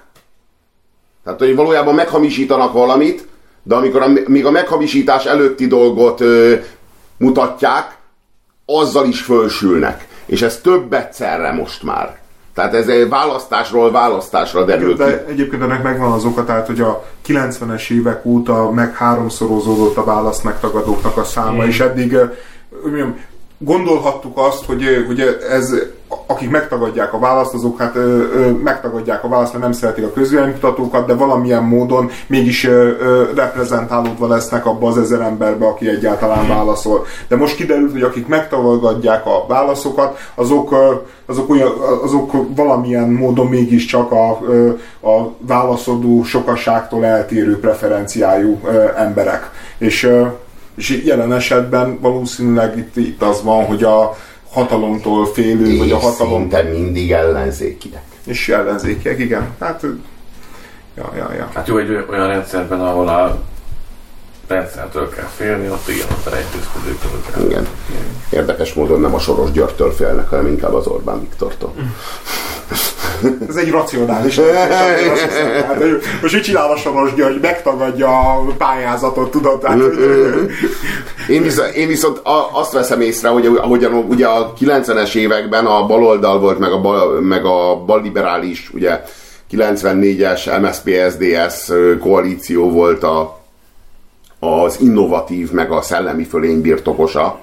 Tehát, hogy valójában meghamisítanak valamit, de amikor a, még a meghamisítás előtti dolgot ö, mutatják, azzal is fölsülnek. És ez több egyszerre most már. Tehát ez választásról választásra derül ki. De egyébként ennek megvan az oka, tehát hogy a 90-es évek óta meg háromszorozódott a választ megtagadóknak a száma, mm. és eddig gondolhattuk azt, hogy, hogy ez akik megtagadják a választ, azok hát ö, ö, megtagadják a választ, mert nem szeretik a közvéleménykutatókat, de valamilyen módon mégis ö, ö, reprezentálódva lesznek abba az ezer emberbe, aki egyáltalán válaszol. De most kiderült, hogy akik megtagadják a válaszokat, azok, ö, azok, olyan, azok valamilyen módon mégiscsak a, a válaszodó sokaságtól eltérő preferenciájú emberek. És, és jelen esetben valószínűleg itt, itt az van, hogy a hatalomtól félő, és vagy a hatalom... szinte mindig ellenzékiek. És ellenzékiek, igen. Hát, ja, ja, ja. Hát jó, egy olyan rendszerben, ahol a rendszertől kell félni, ott igen, ott a rejtőzködőktől kell. Igen. Érdekes módon nem a Soros Györgytől félnek, hanem inkább az Orbán Viktortól. Ez egy racionális döntés, hát, Most mit csinál a Soros György? Megtagadja a pályázatot, tudod? Tehát, én, viszont, én viszont azt veszem észre, hogy ahogyan ugye a 90-es években a baloldal volt, meg a, bal, meg a balliberális, ugye 94-es MSZP-SZDSZ koalíció volt a, az innovatív, meg a szellemi fölény birtokosa,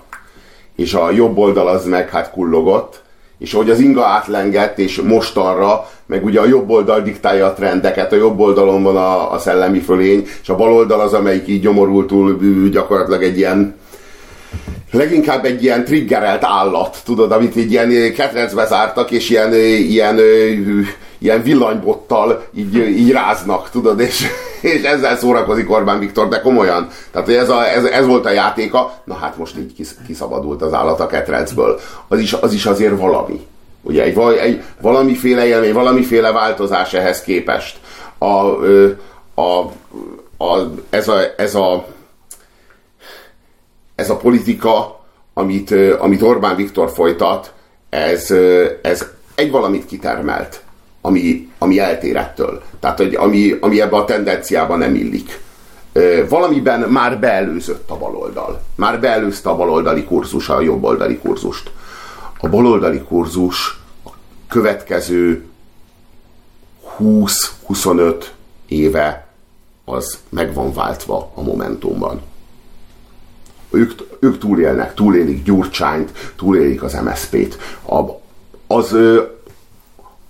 és a jobb oldal az meg hát kullogott, és ahogy az inga átlengett, és mostanra, meg ugye a jobb oldal diktálja a trendeket, a jobb oldalon van a, a szellemi fölény, és a bal oldal az, amelyik így gyomorultul gyakorlatilag egy ilyen leginkább egy ilyen triggerelt állat, tudod, amit így ilyen ketrecbe zártak, és ilyen, ilyen, ilyen villanybottal így, így ráznak, tudod, és, és ezzel szórakozik Orbán Viktor, de komolyan. Tehát, hogy ez, a, ez, ez volt a játéka, na hát most így kiszabadult az állat a ketrecből. Az is, az is azért valami. Ugye egy, egy valamiféle élmény, valamiféle változás ehhez képest. A, a, a, ez, a, ez a ez a politika, amit, amit Orbán Viktor folytat, ez, ez egy valamit kitermelt, ami, ami eltér. Tehát, hogy ami, ami ebbe a tendenciában nem illik. Valamiben már beelőzött a baloldal. Már beelőzte a baloldali kurzus a jobboldali kurzust. A baloldali kurzus a következő 20-25 éve az meg van váltva a Momentumban ők, ők túlélnek, túlélik Gyurcsányt, túlélik az MSZP-t. Az,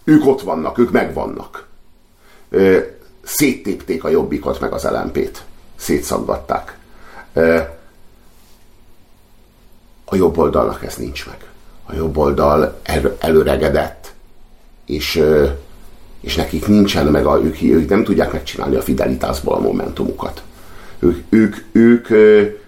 ők ott vannak, ők megvannak. Széttépték a jobbikot, meg az LMP-t. Szétszaggatták. A jobb oldalnak ez nincs meg. A jobb oldal el, előregedett, és, és nekik nincsen meg, a, ők, ők nem tudják megcsinálni a fidelitásból a momentumukat. Ők, ők, ők, ők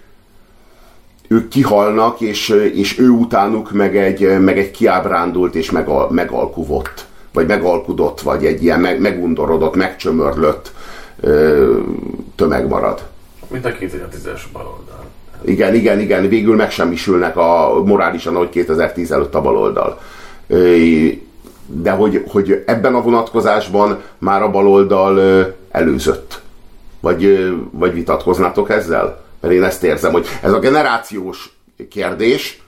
ők kihalnak, és, és ő utánuk meg egy, meg egy kiábrándult és megal, megalkuvott, vagy megalkudott, vagy egy ilyen meg, megundorodott, megcsömörlött ö, tömeg marad. Mint a 2010-es baloldal. Igen, igen, igen, végül megsemmisülnek a morálisan, hogy 2010 előtt a baloldal. De hogy, hogy ebben a vonatkozásban már a baloldal előzött. Vagy, vagy vitatkoznátok ezzel? Mert én ezt érzem, hogy ez a generációs kérdés,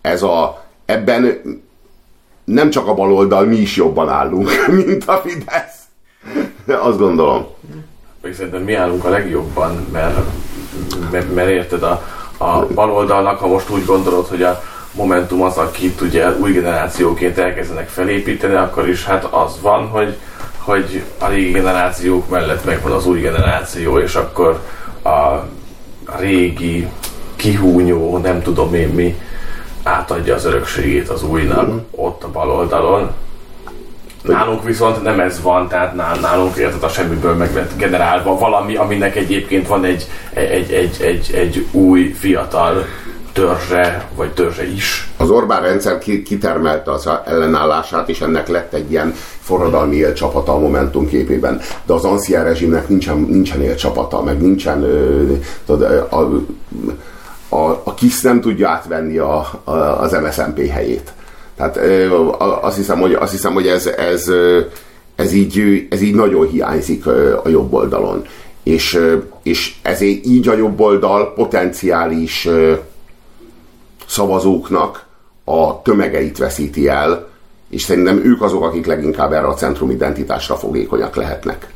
ez a, ebben nem csak a baloldal, mi is jobban állunk, mint a Fidesz. Azt gondolom. Még szerintem mi állunk a legjobban, mert, mert, mert érted, a, a baloldalnak, ha most úgy gondolod, hogy a Momentum az, akit ugye új generációként elkezdenek felépíteni, akkor is hát az van, hogy, hogy a régi generációk mellett megvan az új generáció, és akkor a régi, kihúnyó, nem tudom én mi, átadja az örökségét az újnak, mm. ott a bal oldalon. Nálunk viszont nem ez van, tehát nálunk érted a semmiből meg lett generálva valami, aminek egyébként van egy, egy, egy, egy, egy új, fiatal törzse, vagy törzse is. Az Orbán rendszer kitermelte az ellenállását, és ennek lett egy ilyen forradalmi élcsapata a Momentum képében. De az Ancien rezsimnek nincsen, nincsen élcsapata, meg nincsen tudod, a, a, a KISZ nem tudja átvenni a, a, az MSZMP helyét. Tehát azt hiszem, hogy, azt hiszem, hogy ez, ez, ez, így, ez így nagyon hiányzik a jobb oldalon. És, és ezért így a jobb oldal potenciális szavazóknak a tömegeit veszíti el, és szerintem ők azok, akik leginkább erre a centrum identitásra fogékonyak lehetnek.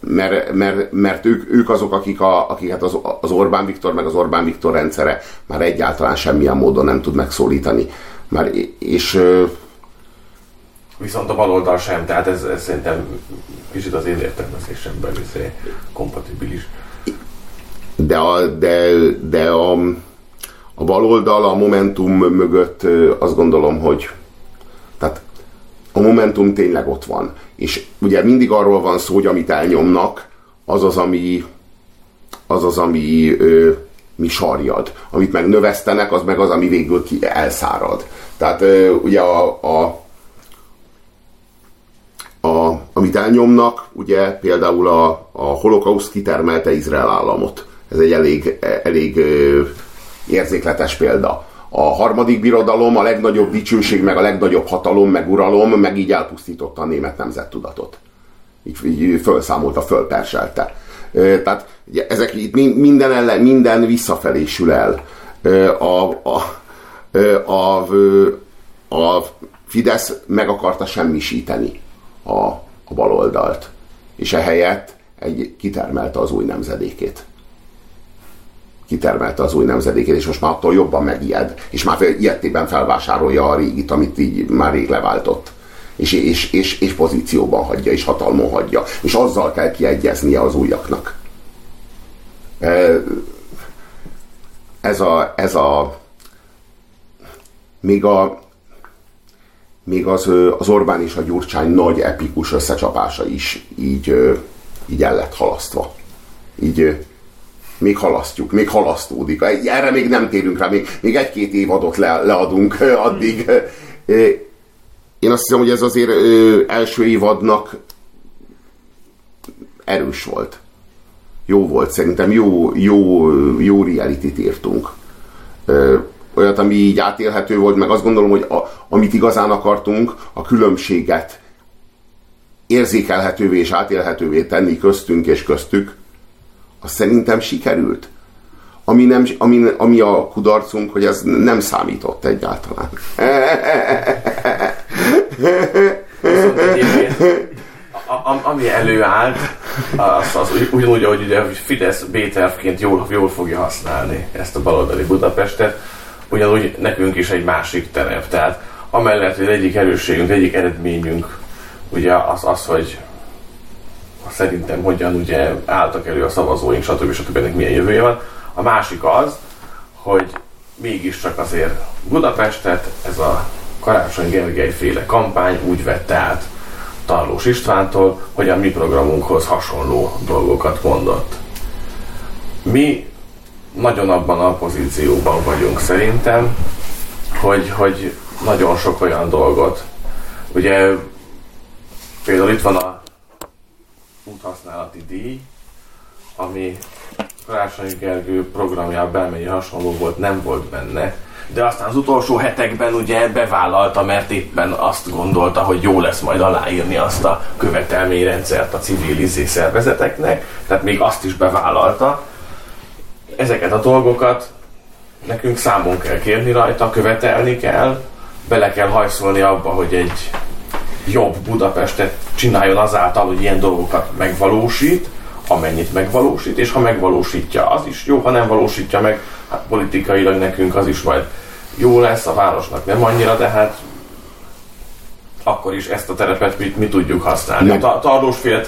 Mert, mert, mert ők, ők azok, akik a, akiket az, az Orbán Viktor meg az Orbán Viktor rendszere már egyáltalán semmilyen módon nem tud megszólítani. Már, és viszont a baloldal sem, tehát ez, ez szerintem kicsit az én értelmezésemből izé kompatibilis. De a, de, de a, a baloldal a Momentum mögött azt gondolom, hogy a Momentum tényleg ott van. És ugye mindig arról van szó, hogy amit elnyomnak, az az, ami az az, ami ö, mi sarjad. Amit meg növesztenek, az meg az, ami végül ki elszárad. Tehát ö, ugye a, a a, amit elnyomnak, ugye például a, a holokauszt kitermelte Izrael államot. Ez egy elég, elég ö, érzékletes példa. A harmadik birodalom, a legnagyobb dicsőség, meg a legnagyobb hatalom, meg uralom, meg így elpusztította a német nemzettudatot. Így, így felszámolta, fölperselte. Tehát ugye, ezek itt minden, ellen, minden visszafelé sül el. A, a, a, a, a Fidesz meg akarta semmisíteni a, a baloldalt. És ehelyett egy, kitermelte az új nemzedékét. Kitermelte az új nemzedékét, és most már attól jobban megijed. És már ilyettében felvásárolja a régit, amit így már rég leváltott. És, és, és, és pozícióban hagyja, és hatalmon hagyja. És azzal kell kiegyeznie az újaknak. Ez a, ez a még a még az, az Orbán és a Gyurcsány nagy epikus összecsapása is így, így el lett halasztva. Így még halasztjuk, még halasztódik. Erre még nem térünk rá, még, még egy-két évadot le, leadunk addig. Én azt hiszem, hogy ez azért első évadnak erős volt. Jó volt, szerintem jó, jó, jó reality-t írtunk olyat, ami így átélhető volt, meg azt gondolom, hogy a, amit igazán akartunk, a különbséget érzékelhetővé és átélhetővé tenni köztünk és köztük, az szerintem sikerült. Ami, nem, ami, ami a kudarcunk, hogy ez nem számított egyáltalán. ami előállt, az, az ugyanúgy, ahogy ugye Fidesz B-tervként jól, jól fogja használni ezt a baloldali Budapestet, ugyanúgy nekünk is egy másik terep. Tehát amellett, hogy egyik erősségünk, egyik eredményünk ugye az, az hogy szerintem hogyan ugye álltak elő a szavazóink, stb. stb. ennek milyen jövője van. A másik az, hogy mégiscsak azért Budapestet ez a Karácsony Gergely féle kampány úgy vette át Tarlós Istvántól, hogy a mi programunkhoz hasonló dolgokat mondott. Mi nagyon abban a pozícióban vagyunk szerintem, hogy, hogy nagyon sok olyan dolgot. Ugye például itt van a úthasználati díj, ami Karácsony Gergő programjában belmegye hasonló volt, nem volt benne, de aztán az utolsó hetekben ugye bevállalta, mert éppen azt gondolta, hogy jó lesz majd aláírni azt a követelményrendszert a civil izé szervezeteknek, tehát még azt is bevállalta, ezeket a dolgokat nekünk számon kell kérni rajta, követelni kell, bele kell hajszolni abba, hogy egy jobb Budapestet csináljon azáltal, hogy ilyen dolgokat megvalósít, amennyit megvalósít, és ha megvalósítja, az is jó, ha nem valósítja meg, hát politikailag nekünk az is majd jó lesz, a városnak nem annyira, de akkor is ezt a terepet mi, mi tudjuk használni. Nem. A tarlósféle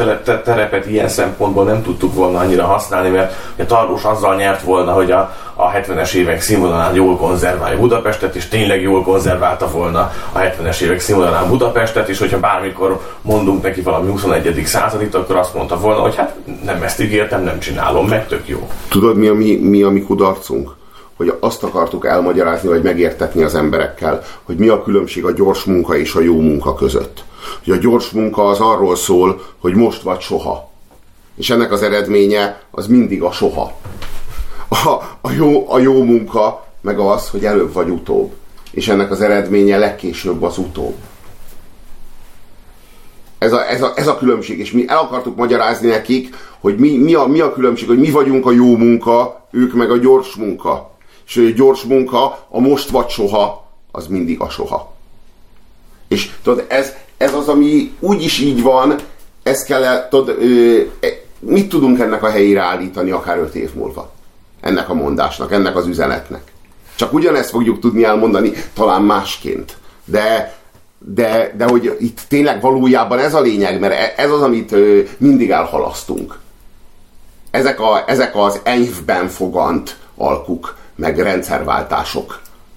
terepet ilyen szempontból nem tudtuk volna annyira használni, mert a tarlós azzal nyert volna, hogy a, a 70-es évek színvonalán jól konzerválja Budapestet, és tényleg jól konzerválta volna a 70-es évek színvonalán Budapestet, és hogyha bármikor mondunk neki valami 21. századit, akkor azt mondta volna, hogy hát nem ezt ígértem, nem csinálom, meg tök jó. Tudod, mi a mi, mi, a mi kudarcunk? Hogy azt akartuk elmagyarázni, vagy megértetni az emberekkel, hogy mi a különbség a gyors munka és a jó munka között. Hogy a gyors munka az arról szól, hogy most vagy soha. És ennek az eredménye az mindig a soha. A, a, jó, a jó munka meg az, hogy előbb vagy utóbb. És ennek az eredménye legkésőbb az utóbb. Ez a, ez, a, ez a különbség, és mi el akartuk magyarázni nekik, hogy mi, mi, a, mi a különbség, hogy mi vagyunk a jó munka, ők meg a gyors munka és gyors munka, a most vagy soha, az mindig a soha. És tudod, ez, ez az, ami úgyis így van, ez kell, tudod, e, mit tudunk ennek a helyére állítani akár öt év múlva? Ennek a mondásnak, ennek az üzenetnek. Csak ugyanezt fogjuk tudni elmondani, talán másként. De, de, de hogy itt tényleg valójában ez a lényeg, mert e, ez az, amit mindig elhalasztunk. Ezek, a, ezek az enyvben fogant alkuk, meg rendszerváltások